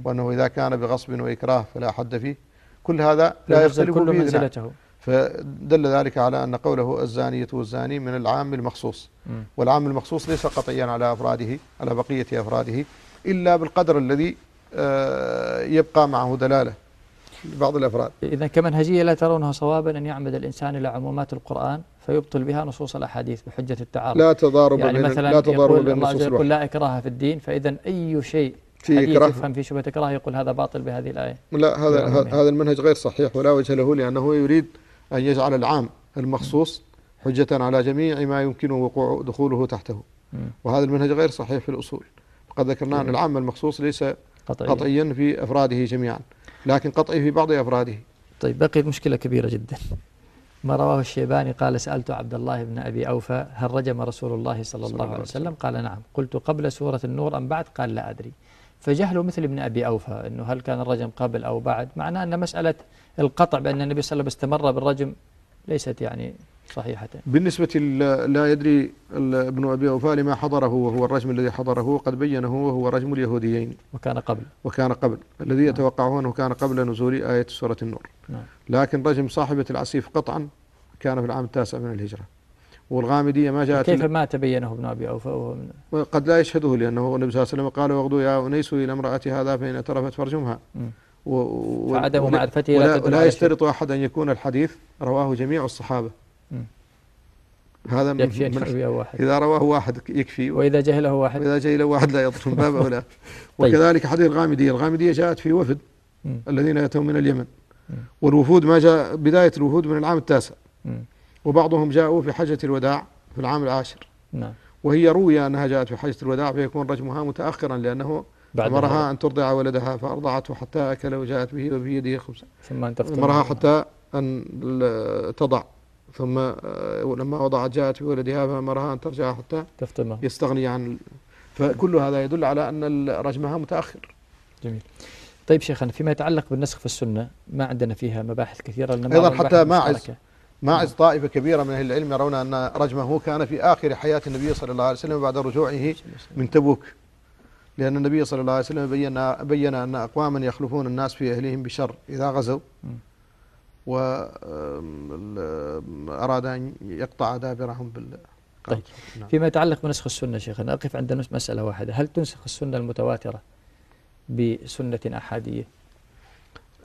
Speaker 4: وأنه إذا كان بغصب وإكراه فلا حد فيه. كل هذا لا يختلف
Speaker 3: كل منزلته
Speaker 4: فدل ذلك على أن قوله الزانية والزاني من العام المخصوص. والعام المخصوص ليس قطعيا على أفراده على بقية أفراده إلا بالقدر الذي آه، يبقى معه دلالة لبعض الأفراد.
Speaker 3: إذا كمنهجية لا ترونها صوابا أن يعمد الإنسان إلى عمومات القرآن. فيبطل بها نصوص الأحاديث بحجة التعارض.
Speaker 4: لا تضارب
Speaker 3: يعني
Speaker 4: بين
Speaker 3: مثلا
Speaker 4: لا تضارب
Speaker 3: يقول
Speaker 4: بين
Speaker 3: الله عز
Speaker 4: النصوص
Speaker 3: وجل يقول لا إكراه في الدين فإذا أي شيء
Speaker 4: في إكراه.
Speaker 3: يفهم في شبهة إكراه يقول هذا باطل بهذه الآية.
Speaker 4: لا هذا
Speaker 3: بعمومها.
Speaker 4: هذا المنهج غير صحيح ولا وجه له لأنه يريد أن يجعل العام المخصوص حجة على جميع ما يمكن وقوع دخوله تحته. وهذا المنهج غير صحيح في الأصول. وقد ذكرنا أن العام المخصوص ليس
Speaker 3: قطعية
Speaker 4: قطعيا في أفراده جميعا لكن قطعي في بعض أفراده.
Speaker 3: طيب بقيت مشكلة كبيرة جدا. ما رواه الشيباني قال سألت عبد الله بن أبي أوفى هل رجم رسول الله صلى الله عليه وسلم. قال نعم. قلت قبل سورة النور أم بعد؟ قال لا أدري. فجهل مثل ابن أبي أوفى أنه هل كان الرجم قبل أو بعد؟ معناه أن مسألة القطع بأن النبي صلى الله عليه وسلم استمر بالرجم ليست يعني صحيحة.
Speaker 4: بالنسبة لا يدري ابن أبي أوفى لما حضره وهو الرجم الذي حضره قد بينه وهو رجم اليهوديين.
Speaker 3: وكان قبل.
Speaker 4: وكان قبل. الذي يتوقعه أنه كان قبل نزول آية سورة النور.
Speaker 3: نعم.
Speaker 4: لكن رجم صاحبة العسيف قطعا كان في العام التاسع من الهجرة. والغامدية ما جاءت
Speaker 3: كيف ما تبينه ابن أبي أوفى وهو من
Speaker 4: قد لا يشهده لأنه النبي صلى الله عليه وسلم قال واغدوا يا أنيس إلى امرأة هذا فإن اعترفت فارجمها. و... و...
Speaker 3: فعدم معرفته لا
Speaker 4: ولا
Speaker 3: على
Speaker 4: يشترط أحد أن يكون الحديث رواه جميع الصحابة. هذا من-
Speaker 3: يكفي أن
Speaker 4: من-
Speaker 3: واحد.
Speaker 4: إذا رواه واحد يكفي
Speaker 3: وإذا جهله واحد.
Speaker 4: وإذا إلى واحد لا يضر من باب أولى
Speaker 3: طيب.
Speaker 4: وكذلك حديث الغامدية. الغامدية جاءت في وفد. الذين يأتون من اليمن. والوفود ما جاء بداية الوفود من العام التاسع. وبعضهم جاءوا في حجة الوداع في العام العاشر.
Speaker 3: نعم.
Speaker 4: وهي روي أنها جاءت في حجة الوداع فيكون رجمها متأخرا لأنه
Speaker 3: بعد
Speaker 4: أمرها. أن ترضع ولدها فأرضعته حتى أكل وجاءت به وفي يده خبز.
Speaker 3: ثم
Speaker 4: أمرها حتى أن تضع. ثم آه، لما وضعت جاءت بولدها فأمرها أن ترجع حتى
Speaker 3: تفطمه
Speaker 4: يستغني عن فكل هذا يدل على أن رجمها متأخر.
Speaker 3: جميل. طيب شيخنا فيما يتعلق بالنسخ في السنة ما عندنا فيها مباحث كثيرة لأن
Speaker 4: أيضاً حتى ماعز. ماعز طائفة كبيرة من أهل العلم يرون أن رجمه كان في آخر حياة النبي صلى الله عليه وسلم بعد رجوعه من تبوك. لأن النبي صلى الله عليه وسلم بين بين أن أقواما يخلفون الناس في أهلهم بشر إذا غزوا. وأراد أن يقطع دابرهم بال
Speaker 3: طيب.
Speaker 4: نعم.
Speaker 3: فيما يتعلق بنسخ السنة شيخنا أقف عند مسألة واحدة هل تنسخ السنة المتواترة بسنة أحادية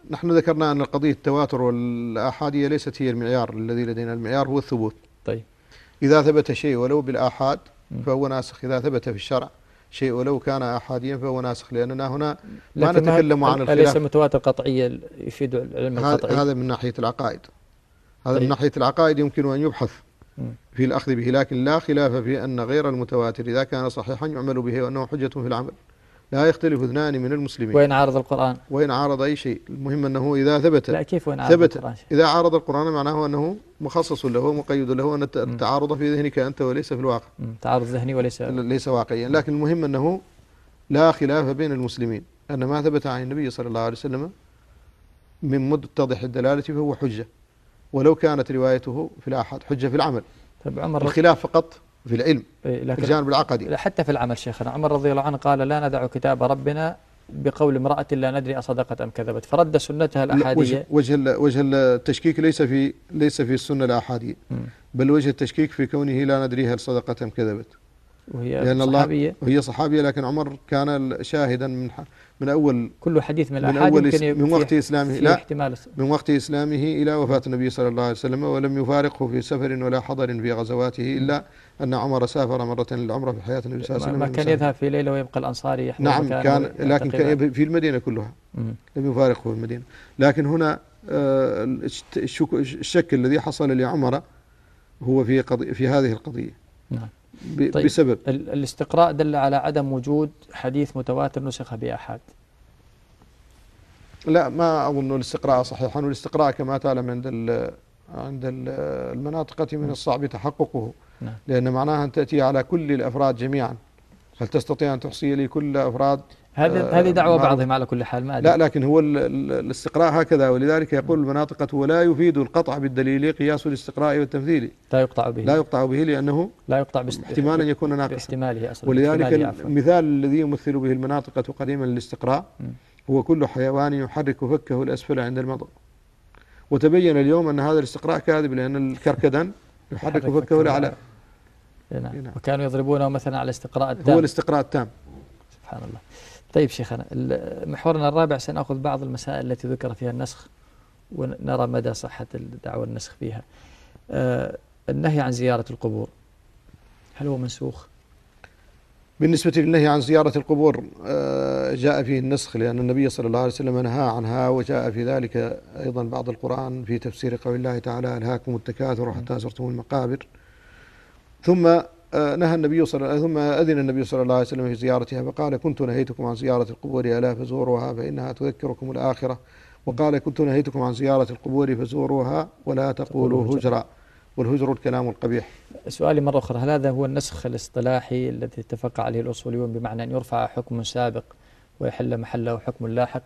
Speaker 4: نحن ذكرنا أن قضية التواتر والآحادية ليست هي المعيار الذي لدينا المعيار هو الثبوت
Speaker 3: طيب
Speaker 4: إذا ثبت شيء ولو بالآحاد. فهو ناسخ إذا ثبت في الشرع شيء ولو كان آحاديا فهو ناسخ لأننا هنا ما نتكلم عن
Speaker 3: أليس
Speaker 4: الخلاف
Speaker 3: المتواتر قطعية يفيد العلم القطعي
Speaker 4: هذا من ناحية العقائد هذا
Speaker 3: طيب.
Speaker 4: من ناحية العقائد يمكن أن يبحث. في الأخذ به لكن لا خلاف في أن غير المتواتر إذا كان صحيحا يعمل به وأنه حجة في العمل لا يختلف اثنان من المسلمين.
Speaker 3: وين عارض القرآن.
Speaker 4: وإن عارض أي شيء. المهم أنه إذا ثبت
Speaker 3: لا كيف وين عارض
Speaker 4: ثبت
Speaker 3: القرآن شيخ؟
Speaker 4: إذا عارض القرآن معناه أنه مخصص له ومقيد له أن. التعارض في ذهنك أنت وليس في الواقع.
Speaker 3: تعارض ذهني وليس
Speaker 4: ليس واقعيا. لكن المهم أنه لا خلاف بين المسلمين. أن ما ثبت عن النبي صلى الله عليه وسلم من متضح الدلالة فهو حجة. ولو كانت روايته في الآحاد حجة في العمل.
Speaker 3: طيب عمر
Speaker 4: الخلاف فقط في العلم
Speaker 3: إيه،
Speaker 4: في
Speaker 3: لكن
Speaker 4: الجانب العقدي.
Speaker 3: حتى في العمل شيخنا عمر رضي الله عنه قال لا ندع كتاب ربنا بقول امرأة لا ندري أصدقت أم كذبت. فرد سنتها الأحادية.
Speaker 4: وجه وجه ال- وجه التشكيك ليس في ليس في السنة الآحادية
Speaker 3: مم.
Speaker 4: بل وجه التشكيك في كونه لا ندري هل صدقت أم كذبت.
Speaker 3: وهي
Speaker 4: لأن الله
Speaker 3: صحابية.
Speaker 4: وهي صحابية لكن عمر كان شاهدا من من أول
Speaker 3: كل حديث من
Speaker 4: من
Speaker 3: الأحاد
Speaker 4: أول
Speaker 3: يمكن
Speaker 4: إس- من وقت إسلامه لا
Speaker 3: احتمال
Speaker 4: من وقت إسلامه إلى وفاة النبي صلى الله عليه وسلم ولم يفارقه في سفر ولا حضر في غزواته إلا أن عمر سافر مرة للعمرة في حياة النبي صلى الله عليه
Speaker 3: ما
Speaker 4: وسلم
Speaker 3: كان يذهب في ليلة ويبقى الأنصاري يحضر
Speaker 4: نعم كان لكن. كان في المدينة كلها.
Speaker 3: مم.
Speaker 4: لم يفارقه في المدينة. لكن هنا آه، الشك الذي حصل لعمر هو في قضية في هذه القضية.
Speaker 3: نعم.
Speaker 4: ب-
Speaker 3: طيب.
Speaker 4: بسبب
Speaker 3: ال- الاستقراء دل على عدم وجود حديث متواتر نسخ بأحاد
Speaker 4: لا ما أظن الاستقراء صحيحا والاستقراء كما تعلم عند ال عند ال- المناطق من الصعب تحققه
Speaker 3: نعم.
Speaker 4: لأن معناها أن تأتي على كل الأفراد جميعا هل تستطيع أن تحصي لي كل أفراد
Speaker 3: هذه
Speaker 4: آه،
Speaker 3: هذه دعوة بعضهم على كل حال ما أدري.
Speaker 4: لا لكن هو ال- ال- الاستقراء هكذا ولذلك يقول المناطق ولا يفيد القطع بالدليل قياس الاستقراء والتمثيل.
Speaker 3: لا يقطع به.
Speaker 4: لا يقطع به لأنه
Speaker 3: لا يقطع باست-
Speaker 4: احتمالا يكون ناقصا
Speaker 3: باحتماله أصلا.
Speaker 4: ولذلك. المثال الذي يمثل به المناطق قديما للاستقراء
Speaker 3: م.
Speaker 4: هو كل حيوان يحرك فكه الأسفل عند المضغ. وتبين اليوم أن هذا الاستقراء كاذب لأن الكركدن يحرك فكه الأعلى.
Speaker 3: نعم. وكانوا يضربونه مثلا على استقراء
Speaker 4: هو
Speaker 3: التام
Speaker 4: الاستقراء التام.
Speaker 3: سبحان الله. طيب شيخنا محورنا الرابع سنأخذ بعض المسائل التي ذكر فيها النسخ ونرى مدى صحة الدعوة النسخ فيها آه النهي عن زيارة القبور هل هو منسوخ؟
Speaker 4: بالنسبة للنهي عن زيارة القبور آه، جاء فيه النسخ لأن النبي صلى الله عليه وسلم نهى عنها وجاء في ذلك أيضا بعض القرآن في تفسير قول الله تعالى ألهاكم التكاثر حتى زرتم المقابر ثم نهى النبي صلى ثم أذن النبي صلى الله عليه وسلم في زيارتها فقال كنت نهيتكم عن زيارة القبور ألا فزوروها فإنها تذكركم الآخرة. وقال كنت نهيتكم عن زيارة القبور فزوروها ولا تقولوا هجرا. والهجر الكلام القبيح.
Speaker 3: سؤالي مرة أخرى هل هذا هو النسخ الاصطلاحي الذي اتفق عليه الأصوليون بمعنى أن يرفع حكم سابق ويحل محله حكم لاحق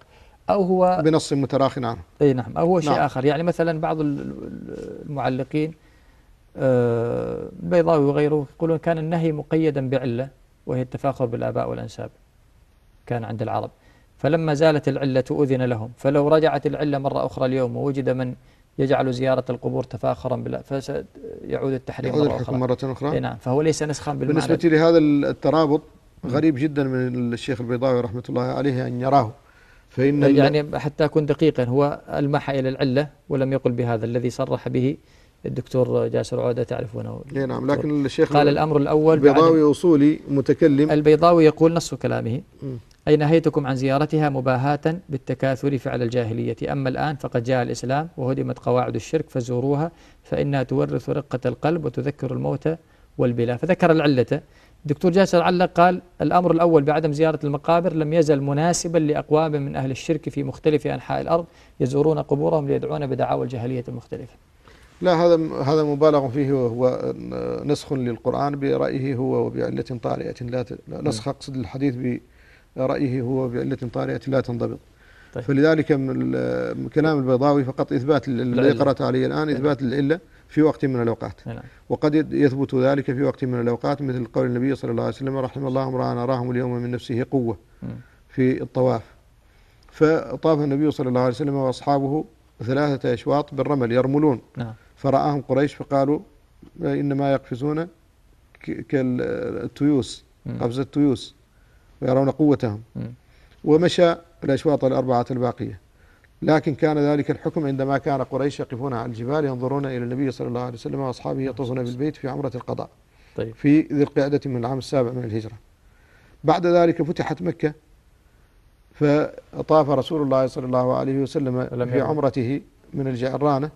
Speaker 3: أو هو
Speaker 4: بنص متراخ عنه.
Speaker 3: أي نعم أو هو شيء
Speaker 4: نعم.
Speaker 3: آخر؟ يعني مثلا بعض ال- ال- المعلقين آه، البيضاوي وغيره يقولون كان النهي مقيدا بعلة وهي التفاخر بالآباء والأنساب كان عند العرب. فلما زالت العلة أذن لهم. فلو رجعت العلة مرة أخرى اليوم ووجد من يجعل زيارة القبور تفاخرا بلا فسيعود التحريم
Speaker 4: يعود
Speaker 3: مرة أخرى.
Speaker 4: مرة أخرى.
Speaker 3: نعم فهو ليس نسخا بالمعنى
Speaker 4: بالنسبة لهذا الترابط غريب جدا من الشيخ البيضاوي رحمة الله عليه أن يراه. فإن
Speaker 3: يعني حتى أكون دقيقا هو ألمح إلى العلة ولم يقل بهذا الذي صرح به الدكتور جاسر عودة تعرفونه.
Speaker 4: إيه نعم لكن الشيخ
Speaker 3: قال الأمر الأول
Speaker 4: البيضاوي أصولي متكلم.
Speaker 3: البيضاوي يقول نص كلامه. أي نهيتكم عن زيارتها مباهاة بالتكاثر فعل الجاهلية. أما الآن فقد جاء الإسلام وهدمت قواعد الشرك فزوروها فإنها تورث رقة القلب وتذكر الموت والبلا. فذكر العلة. دكتور جاسر علق قال الأمر الأول بعدم زيارة المقابر لم يزل مناسبا لأقوام من أهل الشرك في مختلف أنحاء الأرض يزورون قبورهم ليدعون بدعاوى الجاهلية المختلفة.
Speaker 4: لا هذا هذا مبالغ فيه وهو نسخ للقرآن برأيه هو وبعلة طارئة لا نسخ أقصد الحديث برأيه هو بعلة طارئة لا تنضبط طيب. فلذلك من كلام البيضاوي فقط إثبات الذي قرأت عليه الآن إثبات العلة في وقت من الأوقات نعم. وقد يثبت ذلك في وقت من الأوقات مثل قول النبي صلى الله عليه وسلم رحم الله امرأ أراهم اليوم من نفسه قوة في الطواف فطاف النبي صلى الله عليه وسلم وأصحابه ثلاثة أشواط بالرمل يرملون نعم. فرآهم قريش فقالوا إنما يقفزون كالتيوس قفز التيوس ويرون قوتهم. ومشى الأشواط الأربعة الباقية. لكن كان ذلك الحكم عندما كان قريش يقفون على الجبال ينظرون إلى النبي صلى الله عليه وسلم وأصحابه يطوفون بالبيت في عمرة القضاء طيب. في ذي القعدة من العام السابع من الهجرة. بعد ذلك فتحت مكة فطاف رسول الله صلى الله عليه وسلم في عمرته من الجعرانة.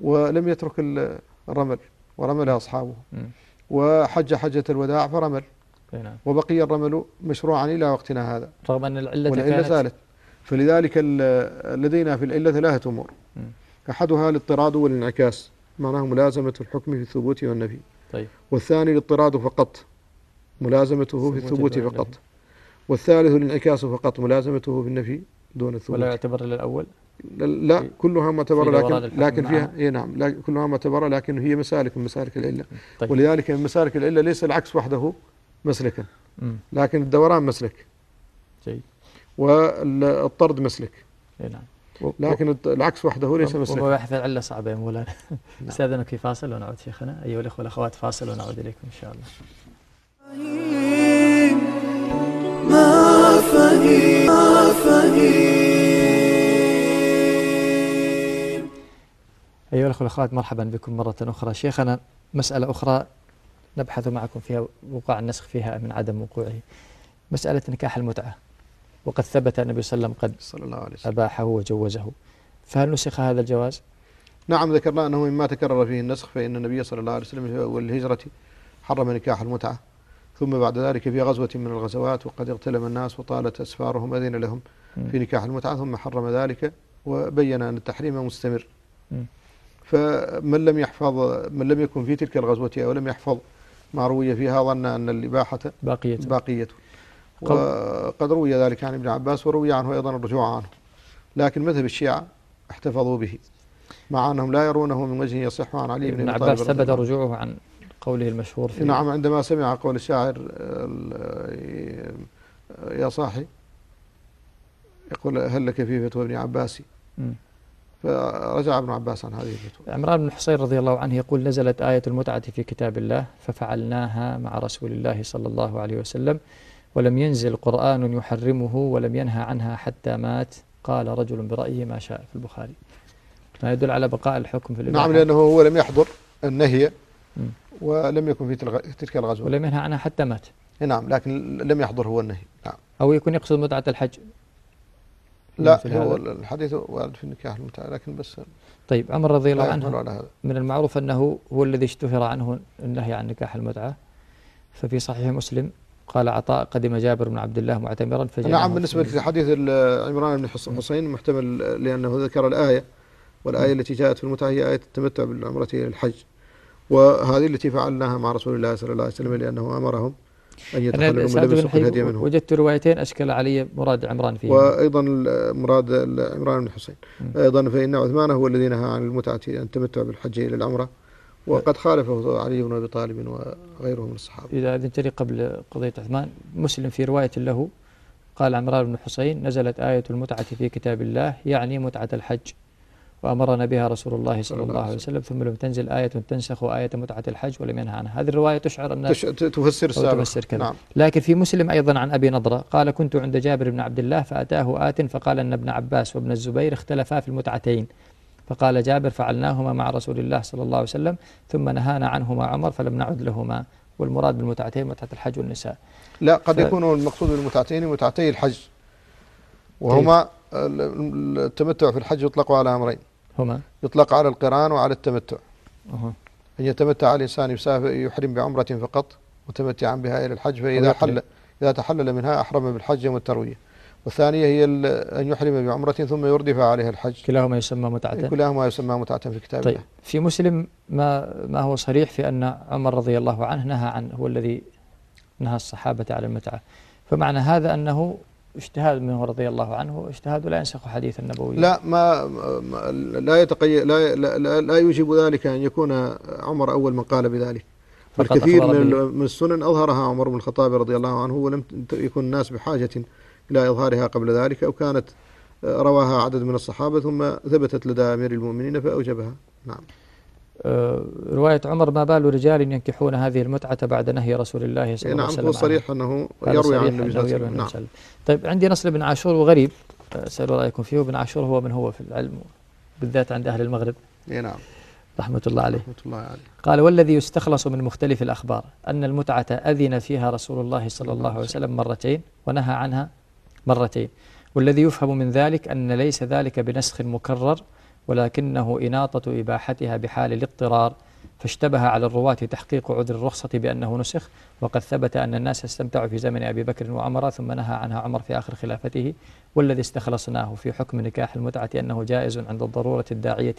Speaker 4: ولم يترك الرمل ورمل أصحابه. وحج حجة الوداع فرمل. نعم. وبقي الرمل مشروعا إلى وقتنا هذا.
Speaker 3: رغم أن العلة كانت
Speaker 4: زالت. فلذلك لدينا في العلة ثلاثة أمور. أحدها الاضطراد والانعكاس معناه ملازمة الحكم في الثبوت والنفي. طيب. والثاني الاضطراد فقط ملازمته في الثبوت فقط. والثالث الانعكاس فقط ملازمته في النفي دون الثبوت.
Speaker 3: ولا يعتبر للأول
Speaker 4: لا كلها معتبرة لكن لكن فيها اي نعم. كلها معتبرة لكن هي مسالك من مسالك العلة. طيب. ولذلك من مسالك العلة ليس العكس وحده مسلكا. لكن الدوران مسلك. جيد. والطرد مسلك. نعم. لكن العكس وحده ليس مسلك.
Speaker 3: ومباحث العلة صعبة يا مولانا. نعم. استاذنك في فاصل ونعود شيخنا. أيها الأخوة والأخوات فاصل ونعود إليكم إن شاء الله. ما فهيم ما فهيم أيها الأخوة والأخوات مرحبا بكم مرة أخرى. شيخنا مسألة أخرى نبحث معكم فيها وقع النسخ فيها من عدم وقوعه. مسألة نكاح المتعة. وقد ثبت النبي صلى الله عليه وسلم قد صلى الله عليه وسلم. أباحه وجوزه. فهل نسخ هذا الجواز؟
Speaker 4: نعم ذكرنا أنه مما تكرر فيه النسخ فإن النبي صلى الله عليه وسلم والهجرة حرم نكاح المتعة. ثم بعد ذلك في غزوة من الغزوات وقد اغتلم الناس وطالت أسفارهم أذن لهم في نكاح المتعة ثم حرم ذلك وبين أن التحريم مستمر. فمن لم يحفظ من لم يكن في تلك الغزوة أو لم يحفظ ما روي فيها ظن أن الإباحة باقية. باقية. وقد روي ذلك عن ابن عباس وروي عنه أيضا الرجوع عنه. لكن مذهب الشيعة احتفظوا به مع أنهم لا يرونه من وجه يصح عن علي بن
Speaker 3: ابن عباس ثبت رجوعه عن قوله المشهور
Speaker 4: في نعم عندما سمع قول الشاعر يا صاحي يقول هل لك في فتوى ابن عباس؟ فرجع ابن عباس عن هذه الفتوى.
Speaker 3: عمران بن حصين رضي الله عنه يقول نزلت آية المتعة في كتاب الله ففعلناها مع رسول الله صلى الله عليه وسلم ولم ينزل قرآن يحرمه ولم ينهى عنها حتى مات. قال رجل برأيه ما شاء في البخاري. ما يدل على بقاء الحكم في
Speaker 4: الإباحة. نعم لأنه هو لم يحضر النهي ولم يكن في تلك الغزوة.
Speaker 3: ولم ينهى عنها حتى مات.
Speaker 4: نعم لكن لم يحضر هو النهي. نعم.
Speaker 3: أو يكون يقصد متعة الحج.
Speaker 4: لا هو الحديث وارد في النكاح المتعة لكن بس
Speaker 3: طيب عمر رضي الله عنه من المعروف أنه هو الذي اشتهر عنه النهي عن نكاح المتعة. ففي صحيح مسلم قال عطاء قدم جابر بن عبد الله معتمرا
Speaker 4: فجاء نعم بالنسبة لحديث عمران بن حسين محتمل لأنه ذكر الآية والآية التي جاءت في المتعة هي آية التمتع بالعمرة إلى الحج. وهذه التي فعلناها مع رسول الله صلى الله عليه وسلم لأنه أمرهم أن يتخللوا من لبس الهدي منه.
Speaker 3: وجدت روايتين أشكل علي مراد عمران فيها
Speaker 4: وأيضا مراد عمران بن حسين. أيضا فإن عثمان هو الذي نهى عن المتعة أن تمتع بالحج إلى العمرة. وقد خالفه علي بن أبي طالب وغيره من الصحابة.
Speaker 3: إذا اذنت لي قبل قضية عثمان مسلم في رواية له قال عمران بن حسين نزلت آية المتعة في كتاب الله يعني متعة الحج. وأمرنا بها رسول الله صلى الله عليه وسلم. ثم لم تنزل آية تنسخ آية متعة الحج ولم ينهى عنها. هذه الرواية تشعر أن
Speaker 4: تفسر السابق
Speaker 3: تفسر كذا. نعم. لكن في مسلم أيضا عن أبي نضرة قال كنت عند جابر بن عبد الله فأتاه آت فقال أن ابن عباس وابن الزبير اختلفا في المتعتين فقال جابر فعلناهما مع رسول الله صلى الله عليه وسلم ثم نهانا عنهما عمر فلم نعد لهما والمراد بالمتعتين متعة الحج والنساء.
Speaker 4: لا قد ف... يكون المقصود بالمتعتين متعتي الحج. وهما التمتع في الحج يطلق على أمرين.
Speaker 3: هما.
Speaker 4: يطلق على القرآن وعلى التمتع. أه. أن يتمتع الإنسان يسافر يحرم بعمرة فقط متمتعا بها إلى الحج فإذا. حل إذا تحلل منها أحرم بالحج يوم التروية والثانية هي أن يحرم بعمرة ثم يردف عليها الحج.
Speaker 3: كلاهما يسمى متعة
Speaker 4: كلاهما يسمى متعة في كتاب
Speaker 3: طيب.
Speaker 4: الله.
Speaker 3: في مسلم ما ما هو صريح في أن عمر رضي الله عنه نهى عن هو الذي نهى الصحابة على المتعة. فمعنى هذا أنه اجتهاد منه رضي الله عنه اجتهاد لا ينسخ حديث النبوي.
Speaker 4: لا ما, ما لا يتقي لا, لا, لا, لا يوجب ذلك أن يكون عمر أول من قال بذلك.
Speaker 3: أخبر
Speaker 4: من, من السنن أظهرها عمر بن الخطاب رضي الله عنه ولم يكن الناس بحاجة إلى إظهارها قبل ذلك أو كانت آه، رواها عدد من الصحابة ثم ثبتت لدى أمير المؤمنين فأوجبها. نعم.
Speaker 3: رواية عمر ما بال رجال ينكحون هذه المتعة بعد نهي رسول الله صلى الله
Speaker 4: نعم
Speaker 3: عليه
Speaker 4: هو
Speaker 3: وسلم عنها.
Speaker 4: صريح أنه يروي عن
Speaker 3: صريح
Speaker 4: النبي
Speaker 3: أنه
Speaker 4: صلى
Speaker 3: يروي عن النبي
Speaker 4: نعم.
Speaker 3: صلى الله عليه وسلم. طيب عندي نصر بن عاشور وغريب. أسأل رأيكم فيه. وابن عاشور هو من هو في العلم بالذات عند أهل المغرب؟
Speaker 4: إيه نعم.
Speaker 3: رحمة الله عليه.
Speaker 4: رحمة الله عليه.
Speaker 3: قال والذي يستخلص من مختلف الأخبار أن المتعة أذن فيها رسول الله صلى الله عليه وسلم مرتين ونهى عنها مرتين. والذي يفهم من ذلك أن ليس ذلك بنسخ مكرر ولكنه إناطة إباحتها بحال الاضطرار فاشتبه على الرواة تحقيق عذر الرخصة بأنه نسخ وقد ثبت أن الناس استمتعوا في زمن أبي بكر وعمر ثم نهى عنها عمر في آخر خلافته والذي استخلصناه في حكم نكاح المتعة أنه جائز عند الضرورة الداعية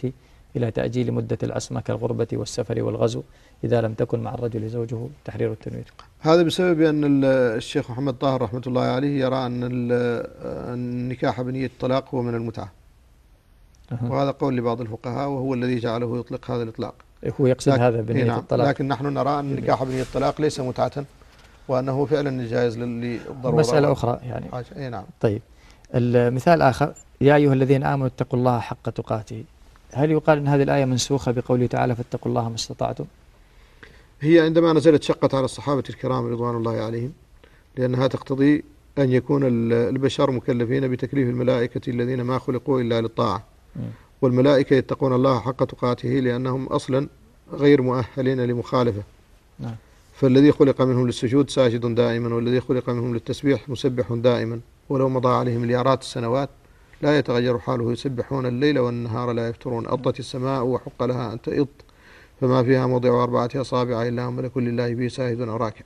Speaker 3: إلى تأجيل مدة العصمة كالغربة والسفر والغزو إذا لم تكن مع الرجل زوجه تحرير التنوير
Speaker 4: هذا بسبب أن ال- الشيخ محمد طاهر رحمة الله عليه يرى أن ال- النكاح بنية الطلاق هو من المتعة. وهذا قول لبعض الفقهاء وهو الذي جعله يطلق هذا الإطلاق.
Speaker 3: هو يقصد
Speaker 4: لكن-
Speaker 3: هذا بنية
Speaker 4: نعم
Speaker 3: الطلاق.
Speaker 4: لكن نحن نرى أن النكاح بنية الطلاق ليس متعة وأنه فعلا جائز لل- للضرورة.
Speaker 3: مسألة أخرى يعني.
Speaker 4: أي نعم.
Speaker 3: طيب. المثال آخر. يا أيها الذين آمنوا اتقوا الله حق تقاته. هل يقال أن هذه الآية منسوخة بقوله تعالى فاتقوا الله ما استطعتم؟
Speaker 4: هي عندما نزلت شقت على الصحابة الكرام رضوان الله عليهم لأنها تقتضي أن يكون ال- البشر مكلفين بتكليف الملائكة الذين ما خلقوا إلا للطاعة. والملائكة يتقون الله حق تقاته لأنهم أصلا غير مؤهلين لمخالفة.
Speaker 3: نعم.
Speaker 4: فالذي خلق منهم للسجود ساجد دائما والذي خلق منهم للتسبيح مسبح دائما. ولو مضى عليهم مليارات السنوات لا يتغير حاله يسبحون الليل والنهار لا يفترون. أطت السماء وحق لها أن تئط فما فيها موضع أربعة أصابع إلا هم ملك لله به ساهد أو راكع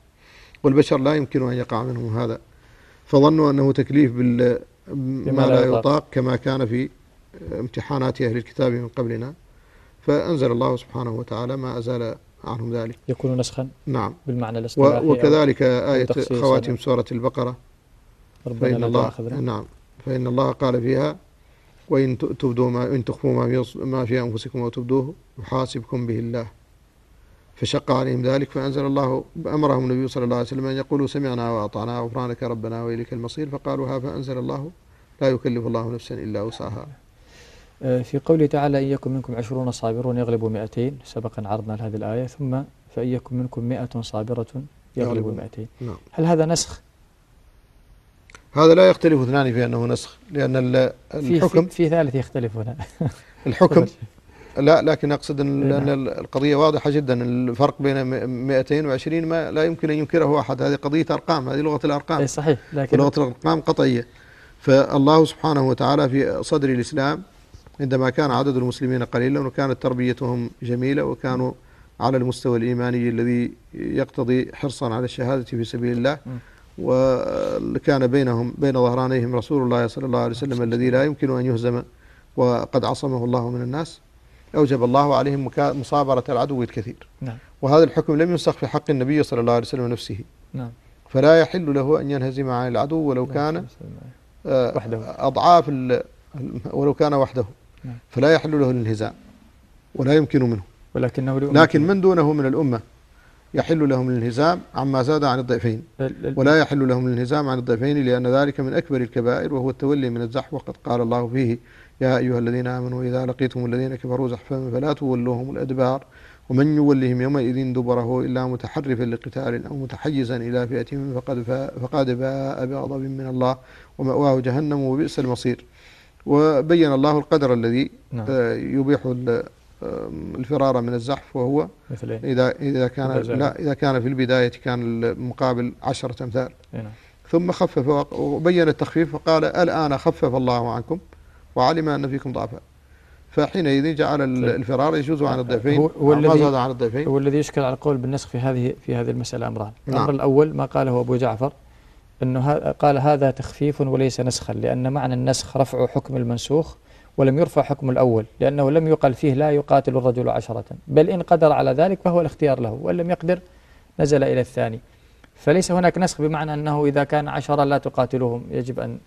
Speaker 4: والبشر لا يمكن أن يقع منهم هذا. فظنوا أنه تكليف بال ما
Speaker 3: لا. يطاق
Speaker 4: كما كان في امتحانات أهل الكتاب من قبلنا فأنزل الله سبحانه وتعالى ما أزال عنهم ذلك.
Speaker 3: يكون نسخا
Speaker 4: نعم.
Speaker 3: بالمعنى الاصطلاحي
Speaker 4: وكذلك آية خواتم. سورة البقرة.
Speaker 3: ربنا
Speaker 4: فإن
Speaker 3: لا
Speaker 4: الله نعم. فإن الله قال فيها وإن تبدوا ما إن تخفوا ما في ما في أنفسكم أو تبدوه يحاسبكم به الله. فشق عليهم ذلك فأنزل الله أمرهم النبي صلى الله عليه وسلم أن يقولوا سمعنا وأطعنا غفرانك ربنا وإليك المصير. فقالوا ها فأنزل الله لا يكلف الله نفسا إلا وسعها.
Speaker 3: في قوله تعالى إن يكن منكم عشرون صابرون يغلبوا مئتين سبق أن عرضنا هذه الآية ثم فإن يكن منكم مئة صابرة يغلبوا. مئتين.
Speaker 4: نعم.
Speaker 3: هل هذا نسخ؟
Speaker 4: هذا لا يختلف اثنان في أنه نسخ لأن الحكم
Speaker 3: في, في ثالث يختلف هنا.
Speaker 4: الحكم لا لكن أقصد أن
Speaker 3: إيه
Speaker 4: لأن
Speaker 3: نعم.
Speaker 4: القضية واضحة جدا الفرق بين م- 220 ما لا يمكن أن ينكره أحد هذه قضية أرقام هذه لغة الأرقام.
Speaker 3: إيه صحيح لكن
Speaker 4: ولغة الأرقام قطعية. فالله سبحانه وتعالى في صدر الإسلام عندما كان عدد المسلمين قليلا وكانت تربيتهم جميلة وكانوا على المستوى الإيماني الذي يقتضي حرصا على الشهادة في سبيل الله. وكان بينهم بين ظهرانيهم رسول الله صلى الله عليه وسلم الذي لا يمكن أن يهزم وقد عصمه الله من الناس أوجب الله عليهم مصابرة العدو الكثير
Speaker 3: نعم
Speaker 4: وهذا الحكم لم ينسخ في حق النبي صلى الله عليه وسلم نفسه
Speaker 3: نعم
Speaker 4: فلا يحل له أن ينهزم عن العدو ولو كان آه،
Speaker 3: وحده.
Speaker 4: أضعاف ولو كان وحده. فلا يحل له الانهزام ولا يمكن منه.
Speaker 3: ولكنه لأمته.
Speaker 4: لكن من دونه من الأمة يحل لهم الانهزام عما زاد عن الضعفين.
Speaker 3: ال- ال-
Speaker 4: ولا يحل لهم الانهزام عن الضعفين لأن ذلك من أكبر الكبائر وهو التولي من الزحف. وقد قال الله فيه يا أيها الذين آمنوا إذا لقيتم الذين كفروا زحفا فلا تولوهم الأدبار. ومن يولهم يومئذ دبره إلا متحرفا لقتال أو متحيزا إلى فئة فقد فقد باء بغضب من الله ومأواه جهنم وبئس المصير. وبين الله القدر الذي
Speaker 3: نعم
Speaker 4: آه، يبيح الفرار من الزحف وهو
Speaker 3: مثل إيه؟
Speaker 4: إذا إذا كان. لا إذا كان في البداية كان المقابل عشرة أمثال
Speaker 3: إيه نعم
Speaker 4: ثم خفف وبين التخفيف فقال الآن خفف الله عنكم وعلم أن فيكم ضعفا فحينئذ جعل
Speaker 3: طيب.
Speaker 4: الفرار يجوز عن الضيفين
Speaker 3: هو-
Speaker 4: ما
Speaker 3: الذي-
Speaker 4: زاد عن الضيفين
Speaker 3: هو الذي يشكل على القول بالنسخ في هذه في هذه المسألة أمران
Speaker 4: نعم.
Speaker 3: الأمر الأول ما قاله أبو جعفر أنه قال هذا تخفيف وليس نسخا لأن معنى النسخ رفع حكم المنسوخ ولم يرفع حكم الأول لأنه لم يقل فيه لا يقاتل الرجل عشرة. بل إن قدر على ذلك فهو الاختيار له وإن لم يقدر نزل إلى الثاني. فليس هناك نسخ بمعنى أنه إذا كان عشرة لا تقاتلوهم يجب أن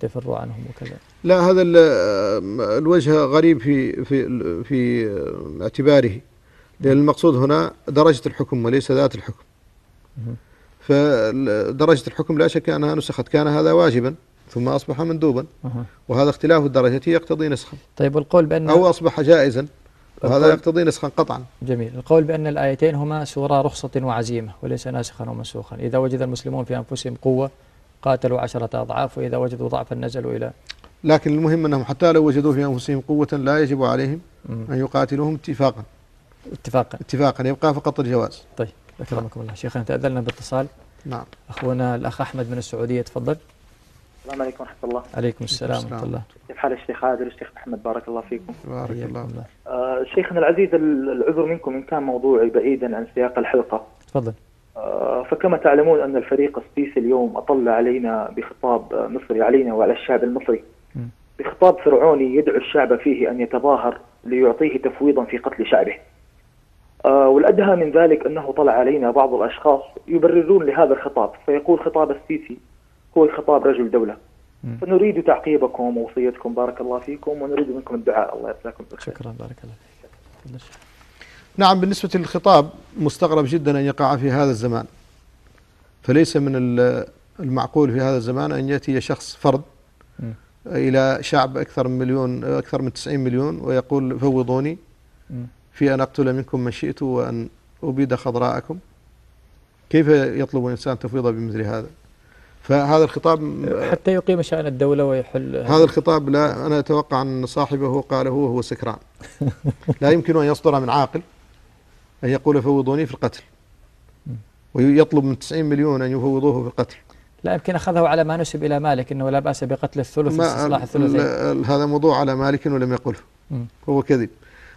Speaker 3: تفروا عنهم وكذا.
Speaker 4: لا هذا ال- الوجه غريب في في في اعتباره لأن المقصود هنا درجة الحكم وليس ذات الحكم. فدرجة الحكم لا شك أنها نسخت. كان هذا واجبا ثم أصبح مندوبا. وهذا اختلاف الدرجة. يقتضي نسخا.
Speaker 3: طيب والقول بأن
Speaker 4: أو أصبح جائزا وهذا يقتضي نسخا قطعا.
Speaker 3: جميل. القول بأن الآيتين هما سورة رخصة وعزيمة وليس ناسخا ومنسوخا. إذا وجد المسلمون في أنفسهم قوة قاتلوا عشرة أضعاف وإذا وجدوا ضعفا نزلوا إلى
Speaker 4: لكن المهم أنهم حتى لو وجدوا في أنفسهم قوة لا يجب عليهم. أن يقاتلوهم اتفاقا.
Speaker 3: اتفاقا.
Speaker 4: اتفاقا يبقى فقط الجواز.
Speaker 3: طيب. أكرمكم الله. شيخنا تأذلنا باتصال.
Speaker 4: نعم.
Speaker 3: أخونا الأخ أحمد من السعودية تفضل.
Speaker 5: السلام عليكم ورحمة الله.
Speaker 3: عليكم السلام. ورحمة الله.
Speaker 5: كيف حال الشيخ عادل والشيخ محمد بارك الله فيكم.
Speaker 4: بارك الله.
Speaker 5: آه شيخنا العزيز ال- العذر منكم إن كان موضوعي بعيدا عن سياق الحلقة.
Speaker 3: تفضل.
Speaker 5: آه فكما تعلمون أن الفريق السيسي اليوم أطل علينا بخطاب مصري علينا وعلى الشعب المصري.
Speaker 3: مم.
Speaker 5: بخطاب فرعوني يدعو الشعب فيه أن يتظاهر ليعطيه تفويضا في قتل شعبه. والأدهى من ذلك أنه طلع علينا بعض الأشخاص يبررون لهذا الخطاب فيقول خطاب السيسي هو خطاب رجل دولة. فنريد تعقيبكم ووصيتكم بارك الله فيكم ونريد منكم الدعاء الله يجزاكم بالخير
Speaker 3: شكرا بارك الله فيك.
Speaker 4: نعم بالنسبة للخطاب مستغرب جدا أن يقع في هذا الزمان فليس من ال- المعقول في هذا الزمان أن يأتي شخص فرد
Speaker 3: مم.
Speaker 4: إلى شعب أكثر من مليون أكثر من 90 مليون ويقول فوضوني
Speaker 3: مم.
Speaker 4: في أن أقتل منكم من شئت وأن أبيد خضراءكم. كيف يطلب الإنسان تفويضا بمثل هذا؟ فهذا الخطاب
Speaker 3: حتى يقيم شأن الدولة ويحل
Speaker 4: هذا الخطاب لا أنا أتوقع أن صاحبه قاله وهو سكران. لا يمكن أن يصدر من عاقل أن يقول فوضوني في القتل. ويطلب من 90 مليون أن يفوضوه في القتل.
Speaker 3: لا يمكن أخذه على ما نسب إلى مالك أنه لا بأس بقتل الثلث
Speaker 4: ما
Speaker 3: استصلاح الثلثين.
Speaker 4: ال- هذا موضوع على مالك ولم يقله. هو كذب.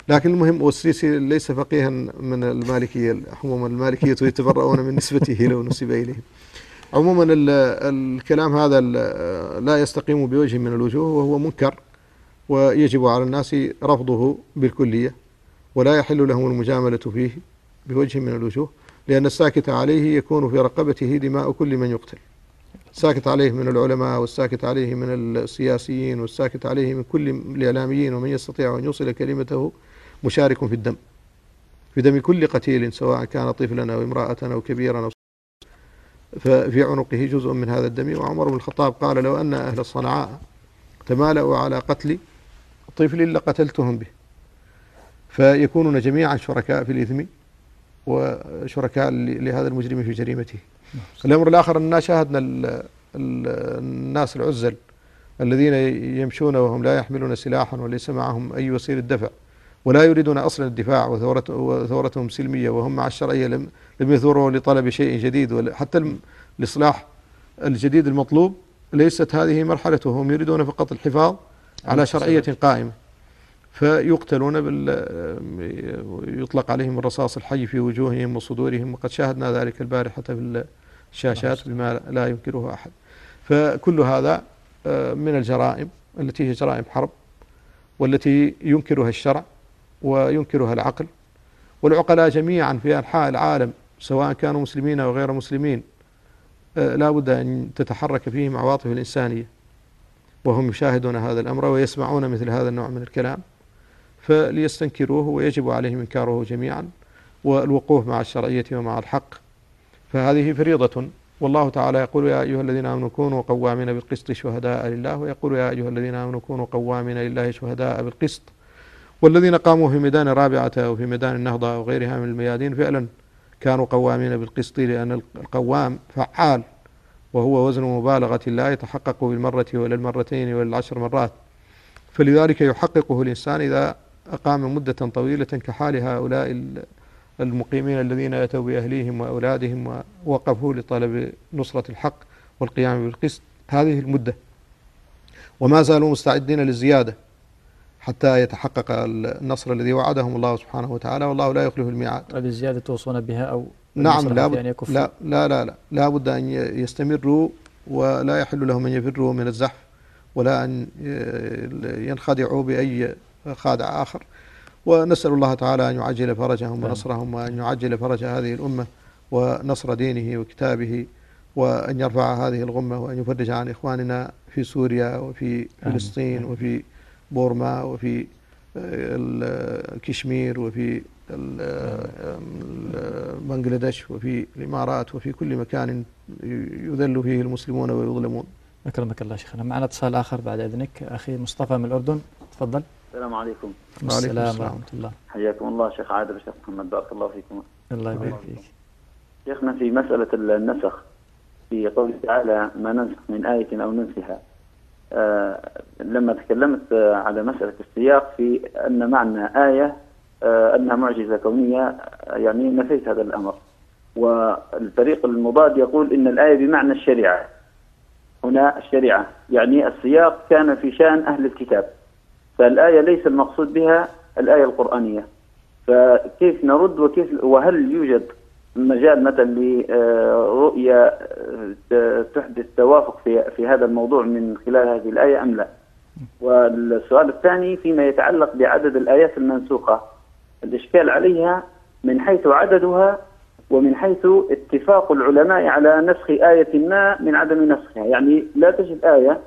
Speaker 4: لكن المهم والسيسي ليس فقيها من المالكية عموما المالكية يتبرؤون من نسبته لو نسب إليهم. عموما ال- الكلام هذا لا يستقيم بوجه من الوجوه وهو منكر ويجب على الناس رفضه بالكلية ولا يحل لهم المجاملة فيه بوجه من الوجوه لأن الساكت عليه يكون في رقبته دماء كل من يقتل. الساكت عليه من العلماء والساكت عليه من السياسيين والساكت عليه من كل الإعلاميين ومن يستطيع أن يوصل كلمته مشارك في الدم في دم كل قتيل سواء كان طفلا أو امرأة أو كبيرا أو ففي عنقه جزء من هذا الدم. وعمر بن الخطاب قال لو أن أهل صنعاء تمالأوا على قتل طفل لقتلتهم به. فيكونون جميعا شركاء في الإثم وشركاء لهذا المجرم في جريمته. الأمر الآخر أننا شاهدنا ال- ال- الناس العزل الذين يمشون وهم لا يحملون سلاحا وليس معهم أي وسيلة دفع. ولا يريدون أصلا الدفاع وثورت- وثورتهم سلمية وهم مع الشرعية لم لم يثوروا لطلب شيء جديد حتى الإصلاح الجديد المطلوب ليست هذه مرحلته هم يريدون فقط الحفاظ على شرعية قائمة. فيقتلون بال يطلق عليهم الرصاص الحي في وجوههم وصدورهم وقد شاهدنا ذلك البارحة في الشاشات بما لا ينكره أحد. فكل هذا آه، من الجرائم التي هي جرائم حرب والتي ينكرها الشرع. وينكرها العقل. والعقلاء جميعا في أنحاء العالم سواء كانوا مسلمين أو غير مسلمين آه، لا بد أن تتحرك فيهم عواطف الإنسانية. وهم يشاهدون هذا الأمر ويسمعون مثل هذا النوع من الكلام فليستنكروه ويجب عليهم إنكاره جميعا والوقوف مع الشرعية ومع الحق. فهذه فريضة. والله تعالى يقول يا أيها الذين آمنوا كونوا قوامين بالقسط شهداء لله ويقول يا أيها الذين آمنوا كونوا قوامين لله شهداء بالقسط. والذين قاموا في ميدان الرابعة أو في ميدان النهضة أو غيرها من الميادين فعلا كانوا قوامين بالقسط لأن القوام فعال وهو وزن مبالغة لا يتحقق بالمرة ولا المرتين ولا العشر مرات. فلذلك يحققه الإنسان إذا أقام مدة طويلة كحال هؤلاء ال- المقيمين الذين أتوا بأهليهم وأولادهم ووقفوا لطلب نصرة الحق والقيام بالقسط. هذه المدة. وما زالوا مستعدين للزيادة. حتى يتحقق النصر الذي وعدهم الله سبحانه وتعالى والله لا يخلف الميعاد
Speaker 3: هذه الزيادة توصون بها أو
Speaker 4: نعم لا, بد
Speaker 3: يكفوا؟
Speaker 4: لا لا لا لا لا بد أن يستمروا ولا يحل لهم أن يفروا من الزحف ولا أن ينخدعوا بأي خادع آخر ونسأل الله تعالى أن يعجل فرجهم
Speaker 3: نعم.
Speaker 4: ونصرهم وأن يعجل فرج هذه الأمة ونصر دينه وكتابه وأن يرفع هذه الغمة وأن يفرج عن إخواننا في سوريا وفي. فلسطين. وفي بورما وفي آه، ال- كشمير وفي ال- ال- بنغلاديش وفي الإمارات وفي كل مكان يذل فيه المسلمون ويظلمون
Speaker 3: أكرمك الله شيخنا. معنا اتصال آخر بعد إذنك أخي مصطفى من الأردن. تفضل.
Speaker 6: السلام عليكم.
Speaker 4: وعليكم
Speaker 3: السلام
Speaker 4: السلام.
Speaker 3: ورحمة الله.
Speaker 6: حياكم الله شيخ عادل وشيخ محمد بارك الله فيكم.
Speaker 3: الله يبارك فيك.
Speaker 6: شيخنا في مسألة النسخ في قوله تعالى ما ننسخ من آية أو ننسها. آه لما تكلمت آه على مسألة السياق في أن معنى آية آه أنها معجزة كونية آه، يعني نفيت هذا الأمر. والفريق المضاد يقول إن الآية بمعنى الشريعة. هنا الشريعة يعني السياق كان في شأن أهل الكتاب. فالآية ليس المقصود بها الآية القرآنية. فكيف نرد وكيف وهل يوجد مجال مثلا لرؤية آه، تحدث توافق في في هذا الموضوع من خلال هذه الآية أم لا؟ والسؤال الثاني فيما يتعلق بعدد الآيات المنسوخة الإشكال عليها من حيث عددها ومن حيث اتفاق العلماء على نسخ آية ما من عدم نسخها. يعني لا تجد آية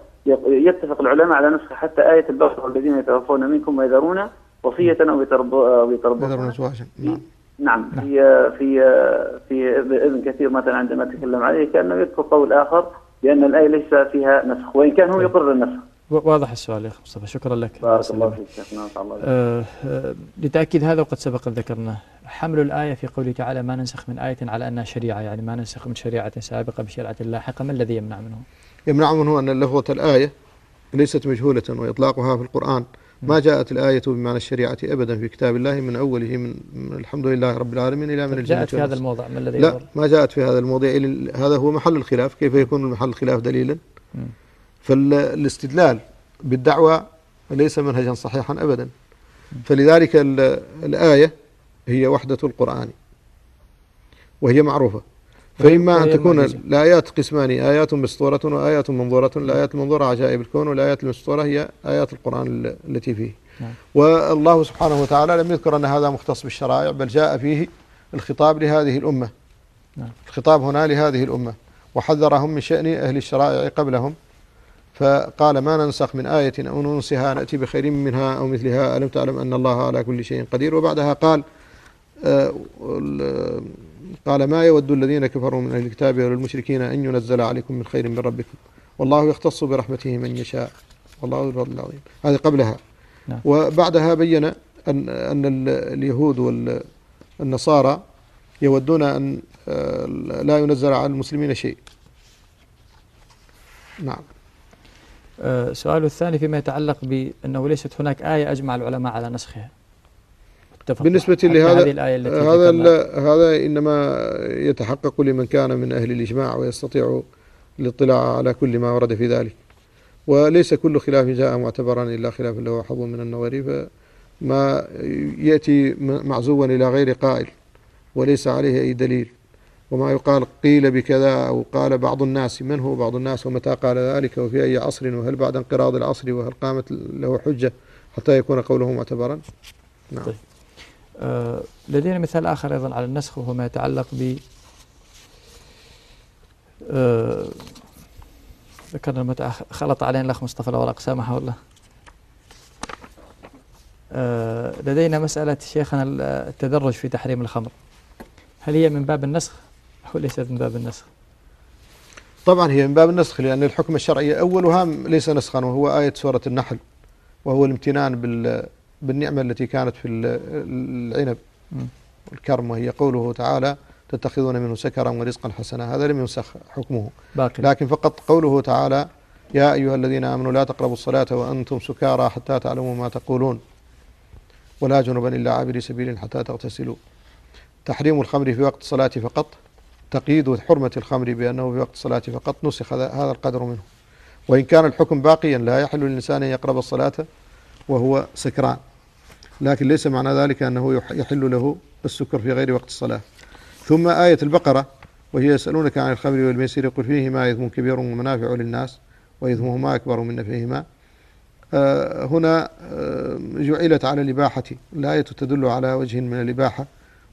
Speaker 6: يتفق العلماء على نسخ حتى آية البقرة والذين يتوفون منكم ويذرون وصية أو يترب-
Speaker 4: نعم
Speaker 6: نعم. في في في ابن كثير مثلا عندما تكلم عليه كأنه يذكر قول آخر بأن الآية ليس فيها نسخ وإن كان هو يقر النسخ.
Speaker 3: واضح السؤال يا أخي مصطفى شكرا لك.
Speaker 6: بارك الله. فيك شيخنا الله
Speaker 3: آه، آه، لتأكيد هذا وقد سبق أن ذكرنا حمل الآية في قوله تعالى ما ننسخ من آية على أنها شريعة يعني ما ننسخ من شريعة سابقة بشريعة لاحقة ما الذي يمنع منه؟
Speaker 4: يمنع منه أن لفظة الآية ليست مجهولة وإطلاقها في القرآن. ما جاءت الآية بمعنى الشريعة أبدا في كتاب الله من أوله من, من الحمد لله رب العالمين إلى من الجنة
Speaker 3: جاءت في هذا. الموضع ما الذي
Speaker 4: لا؟ ما جاءت في هذا الموضوع إلى- هذا هو محل الخلاف كيف يكون محل الخلاف دليلا. فالاستدلال بالدعوة ليس منهجا صحيحا أبدا فلذلك ال- الآية هي وحدة القرآن وهي معروفة فإما أن تكون. الآيات قسمان آيات مسطورة وآيات منظورة الآيات المنظورة عجائب الكون والآيات المسطورة هي آيات القرآن ال- التي فيه
Speaker 3: نعم.
Speaker 4: والله سبحانه وتعالى لم يذكر أن هذا مختص بالشرائع بل جاء فيه الخطاب لهذه الأمة
Speaker 3: نعم.
Speaker 4: الخطاب هنا لهذه الأمة وحذرهم من شأن أهل الشرائع قبلهم فقال ما ننسخ من آية أو ننسها نأتي بخير منها أو مثلها ألم تعلم أن الله على كل شيء قدير وبعدها قال آه، قال ما يود الذين كفروا من أهل الكتاب والمشركين أن ينزل عليكم من خير من ربكم. والله يختص برحمته من يشاء. والله ذو الفضل العظيم. هذه قبلها.
Speaker 3: نعم.
Speaker 4: وبعدها بين أن أن ال- اليهود والنصارى يودون أن آه، لا ينزل على المسلمين شيء. نعم.
Speaker 3: آه، سؤال الثاني فيما يتعلق بأنه ليست هناك آية أجمع العلماء على نسخها. اتفق
Speaker 4: بالنسبة لهذا
Speaker 3: هذه الآية التي
Speaker 4: هذا هذا إنما يتحقق لمن كان من أهل الإجماع ويستطيع الاطلاع على كل ما ورد في ذلك. وليس كل خلاف جاء معتبرا إلا خلاف له حظ من النظر فما يأتي م- معزوا إلى غير قائل وليس عليه أي دليل. وما يقال قيل بكذا أو قال بعض الناس من هو بعض الناس ومتى قال ذلك وفي أي عصر وهل بعد انقراض العصر وهل قامت له حجة حتى يكون قوله معتبرا؟ نعم.
Speaker 3: طيب. آه، لدينا مثال آخر أيضا على النسخ وهو ما يتعلق ب آه، ذكرنا أخ- خلط علينا الأخ مصطفى الأوراق سامحه الله لدينا مسألة شيخنا ال- التدرج في تحريم الخمر. هل هي من باب النسخ أو ليست من باب النسخ؟
Speaker 4: طبعا هي من باب النسخ لأن الحكم الشرعي أولها ليس نسخا وهو آية سورة النحل وهو الامتنان بال بالنعمة التي كانت في ال- العنب. والكرم وهي قوله تعالى تتخذون منه سكرا ورزقا حسنا. هذا لم ينسخ حكمه.
Speaker 3: باقي.
Speaker 4: لكن فقط قوله تعالى يا أيها الذين آمنوا لا تقربوا الصلاة وأنتم سكارى حتى تعلموا ما تقولون. ولا جنبا إلا عابري سبيل حتى تغتسلوا. تحريم الخمر في وقت الصلاة فقط. تقييد حرمة الخمر بأنه في وقت الصلاة فقط. نسخ هذا هذا القدر منه. وإن كان الحكم باقيا لا يحل للإنسان أن يقرب الصلاة وهو سكران. لكن ليس معنى ذلك أنه يح- يحل له السكر في غير وقت الصلاة. ثم آية البقرة وهي يسألونك عن الخمر والميسر يقول فيهما إثم كبير ومنافع للناس وإثمهما أكبر من نفعهما. آه، هنا آه، جعلت على الإباحة الآية تدل على وجه من الإباحة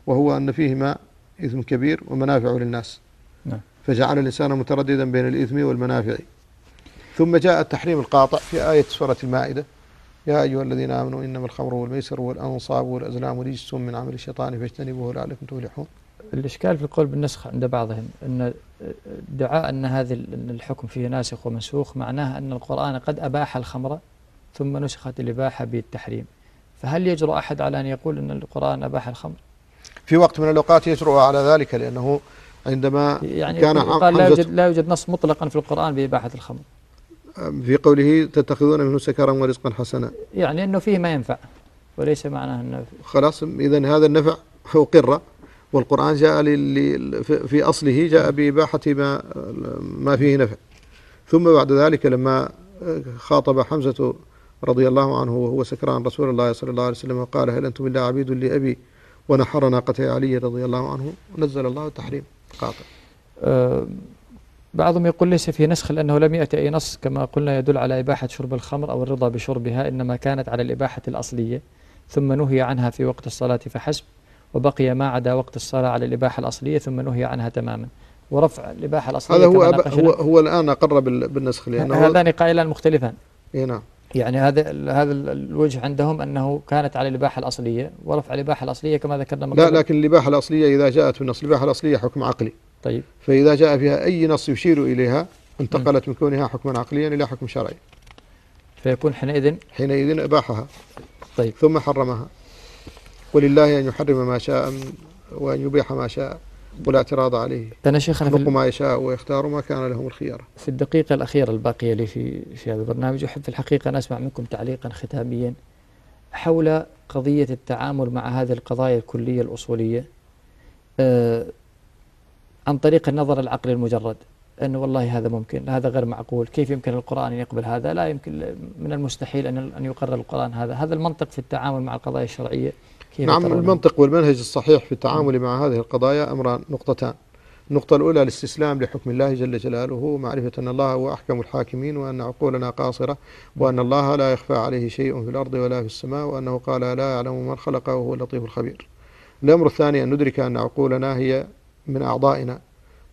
Speaker 4: وهو أن فيهما إثم كبير ومنافع للناس.
Speaker 3: نعم.
Speaker 4: فجعل الإنسان مترددا بين الإثم والمنافع. ثم جاء التحريم القاطع في آية سورة المائدة يا أيها الذين آمنوا إنما الخمر والميسر والأنصاب والأزلام رجس من عمل الشيطان فاجتنبوه لعلكم تفلحون.
Speaker 3: الإشكال في القول بالنسخ عند بعضهم أن ادعاء أن أن الحكم فيه ناسخ ومنسوخ معناه أن القرآن قد أباح الخمر ثم نسخت الإباحة بالتحريم. فهل يجرؤ أحد على أن يقول أن القرآن أباح الخمر؟
Speaker 4: في وقت من الأوقات يجرؤ على ذلك لأنه عندما
Speaker 3: يعني
Speaker 4: كان
Speaker 3: يقال لا يوجد, لا يوجد نص مطلقا في القرآن بإباحة الخمر.
Speaker 4: في قوله تتخذون منه سكرا ورزقا حسنا.
Speaker 3: يعني أنه فيه ما ينفع وليس معناه أنه
Speaker 4: خلاص إذا هذا النفع أقر والقرآن جاء في- أصله جاء بإباحة ما ما فيه نفع. ثم بعد ذلك لما خاطب حمزة رضي الله عنه وهو سكران رسول الله صلى الله عليه وسلم وقال هل أنتم إلا عبيد لأبي ونحر ناقة علي رضي الله عنه؟ نزل الله التحريم. قاطع.
Speaker 3: آه، بعضهم يقول ليس فيه نسخ لأنه لم يأتي أي نص كما قلنا يدل على إباحة شرب الخمر أو الرضا بشربها إنما كانت على الإباحة الأصلية. ثم نهي عنها في وقت الصلاة فحسب وبقي ما عدا وقت الصلاة على الإباحة الأصلية ثم نهي عنها تماما. ورفع الإباحة الأصلية
Speaker 4: هذا هو. هو هو الآن أقر بال- بالنسخ لأنه
Speaker 3: هذان قائلان مختلفان.
Speaker 4: إيه نعم.
Speaker 3: يعني هذا هذا ال- الوجه عندهم أنه كانت على الإباحة الأصلية ورفع الإباحة الأصلية كما ذكرنا من
Speaker 4: لا. لكن الإباحة الأصلية إذا جاءت في النص الإباحة الأصلية حكم عقلي.
Speaker 3: طيب.
Speaker 4: فإذا جاء فيها أي نص يشير إليها انتقلت من كونها حكما عقليا إلى حكم شرعي.
Speaker 3: فيكون حينئذ
Speaker 4: حينئذ أباحها.
Speaker 3: طيب.
Speaker 4: ثم حرمها. ولله أن يحرم ما شاء وأن يبيح ما شاء. ولا اعتراض عليه.
Speaker 3: أنا شيخنا في
Speaker 4: يخلق
Speaker 3: ال-
Speaker 4: ما يشاء ويختار ما كان لهم الخيار.
Speaker 3: في الدقيقة الأخيرة الباقية لي في في هذا البرنامج أحب في الحقيقة أن أسمع منكم تعليقا ختاميا حول قضية التعامل مع هذه القضايا الكلية الأصولية آه، عن طريق النظر العقلي المجرد. أنه والله هذا ممكن هذا غير معقول. كيف يمكن القرآن أن يقبل هذا؟ لا يمكن من المستحيل أن أن يقرر القرآن هذا. هذا المنطق في التعامل مع القضايا الشرعية.
Speaker 4: نعم؟ المنطق والمنهج الصحيح في التعامل مع هذه القضايا أمران نقطتان. النقطة الأولى الاستسلام لحكم الله جل جلاله ومعرفة أن الله هو أحكم الحاكمين وأن عقولنا قاصرة وأن الله لا يخفى عليه شيء في الأرض ولا في السماء وأنه قال لا يعلم من خلق وهو اللطيف الخبير. الأمر الثاني أن ندرك أن عقولنا هي من أعضائنا.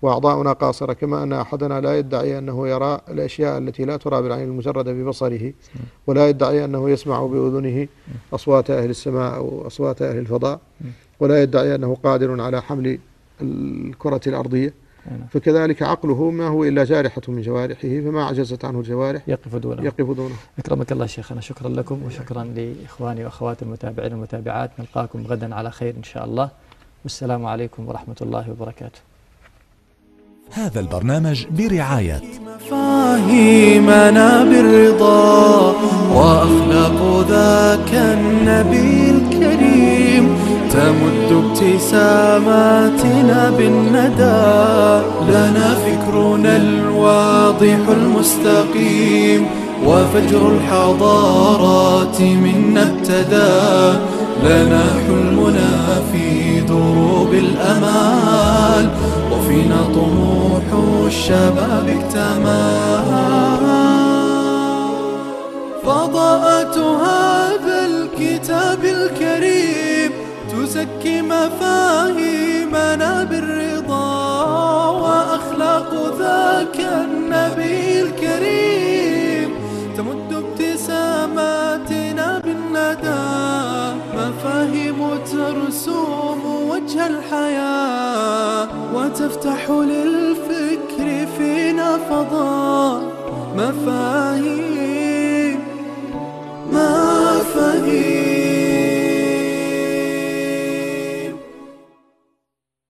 Speaker 4: وأعضاؤنا قاصرة كما أن أحدنا لا يدعي أنه يرى الأشياء التي لا ترى بالعين المجردة ببصره ولا يدعي أنه يسمع بأذنه أصوات أهل السماء أو أصوات أهل الفضاء ولا يدعي أنه قادر على حمل الكرة الأرضية.
Speaker 3: نعم.
Speaker 4: فكذلك عقله ما هو إلا جارحة من جوارحه فما عجزت عنه الجوارح؟
Speaker 3: يقف دونه.
Speaker 4: يقف دونه.
Speaker 3: أكرمك الله شيخنا شكرا لكم وشكرا لإخواني وأخواتي المتابعين والمتابعات. نلقاكم غدا على خير إن شاء الله. والسلام عليكم ورحمة الله وبركاته.
Speaker 2: هذا البرنامج برعاية.
Speaker 1: مفاهيمنا بالرضا وأخلاق ذاك النبي الكريم. تمد ابتساماتنا بالندى لنا فكرنا الواضح المستقيم. وفجر الحضارات منا ابتدى لنا حلمنا في دروب الأمال. وفينا طموح الشباب اكتمل. فضاءة هذا الكتاب الكريم تزكي مفاهيمنا بالرضا وأخلاق ذاك النبي الكريم. الحياة وتفتح للفكر فينا فضاء مفاهيم. مفاهيم.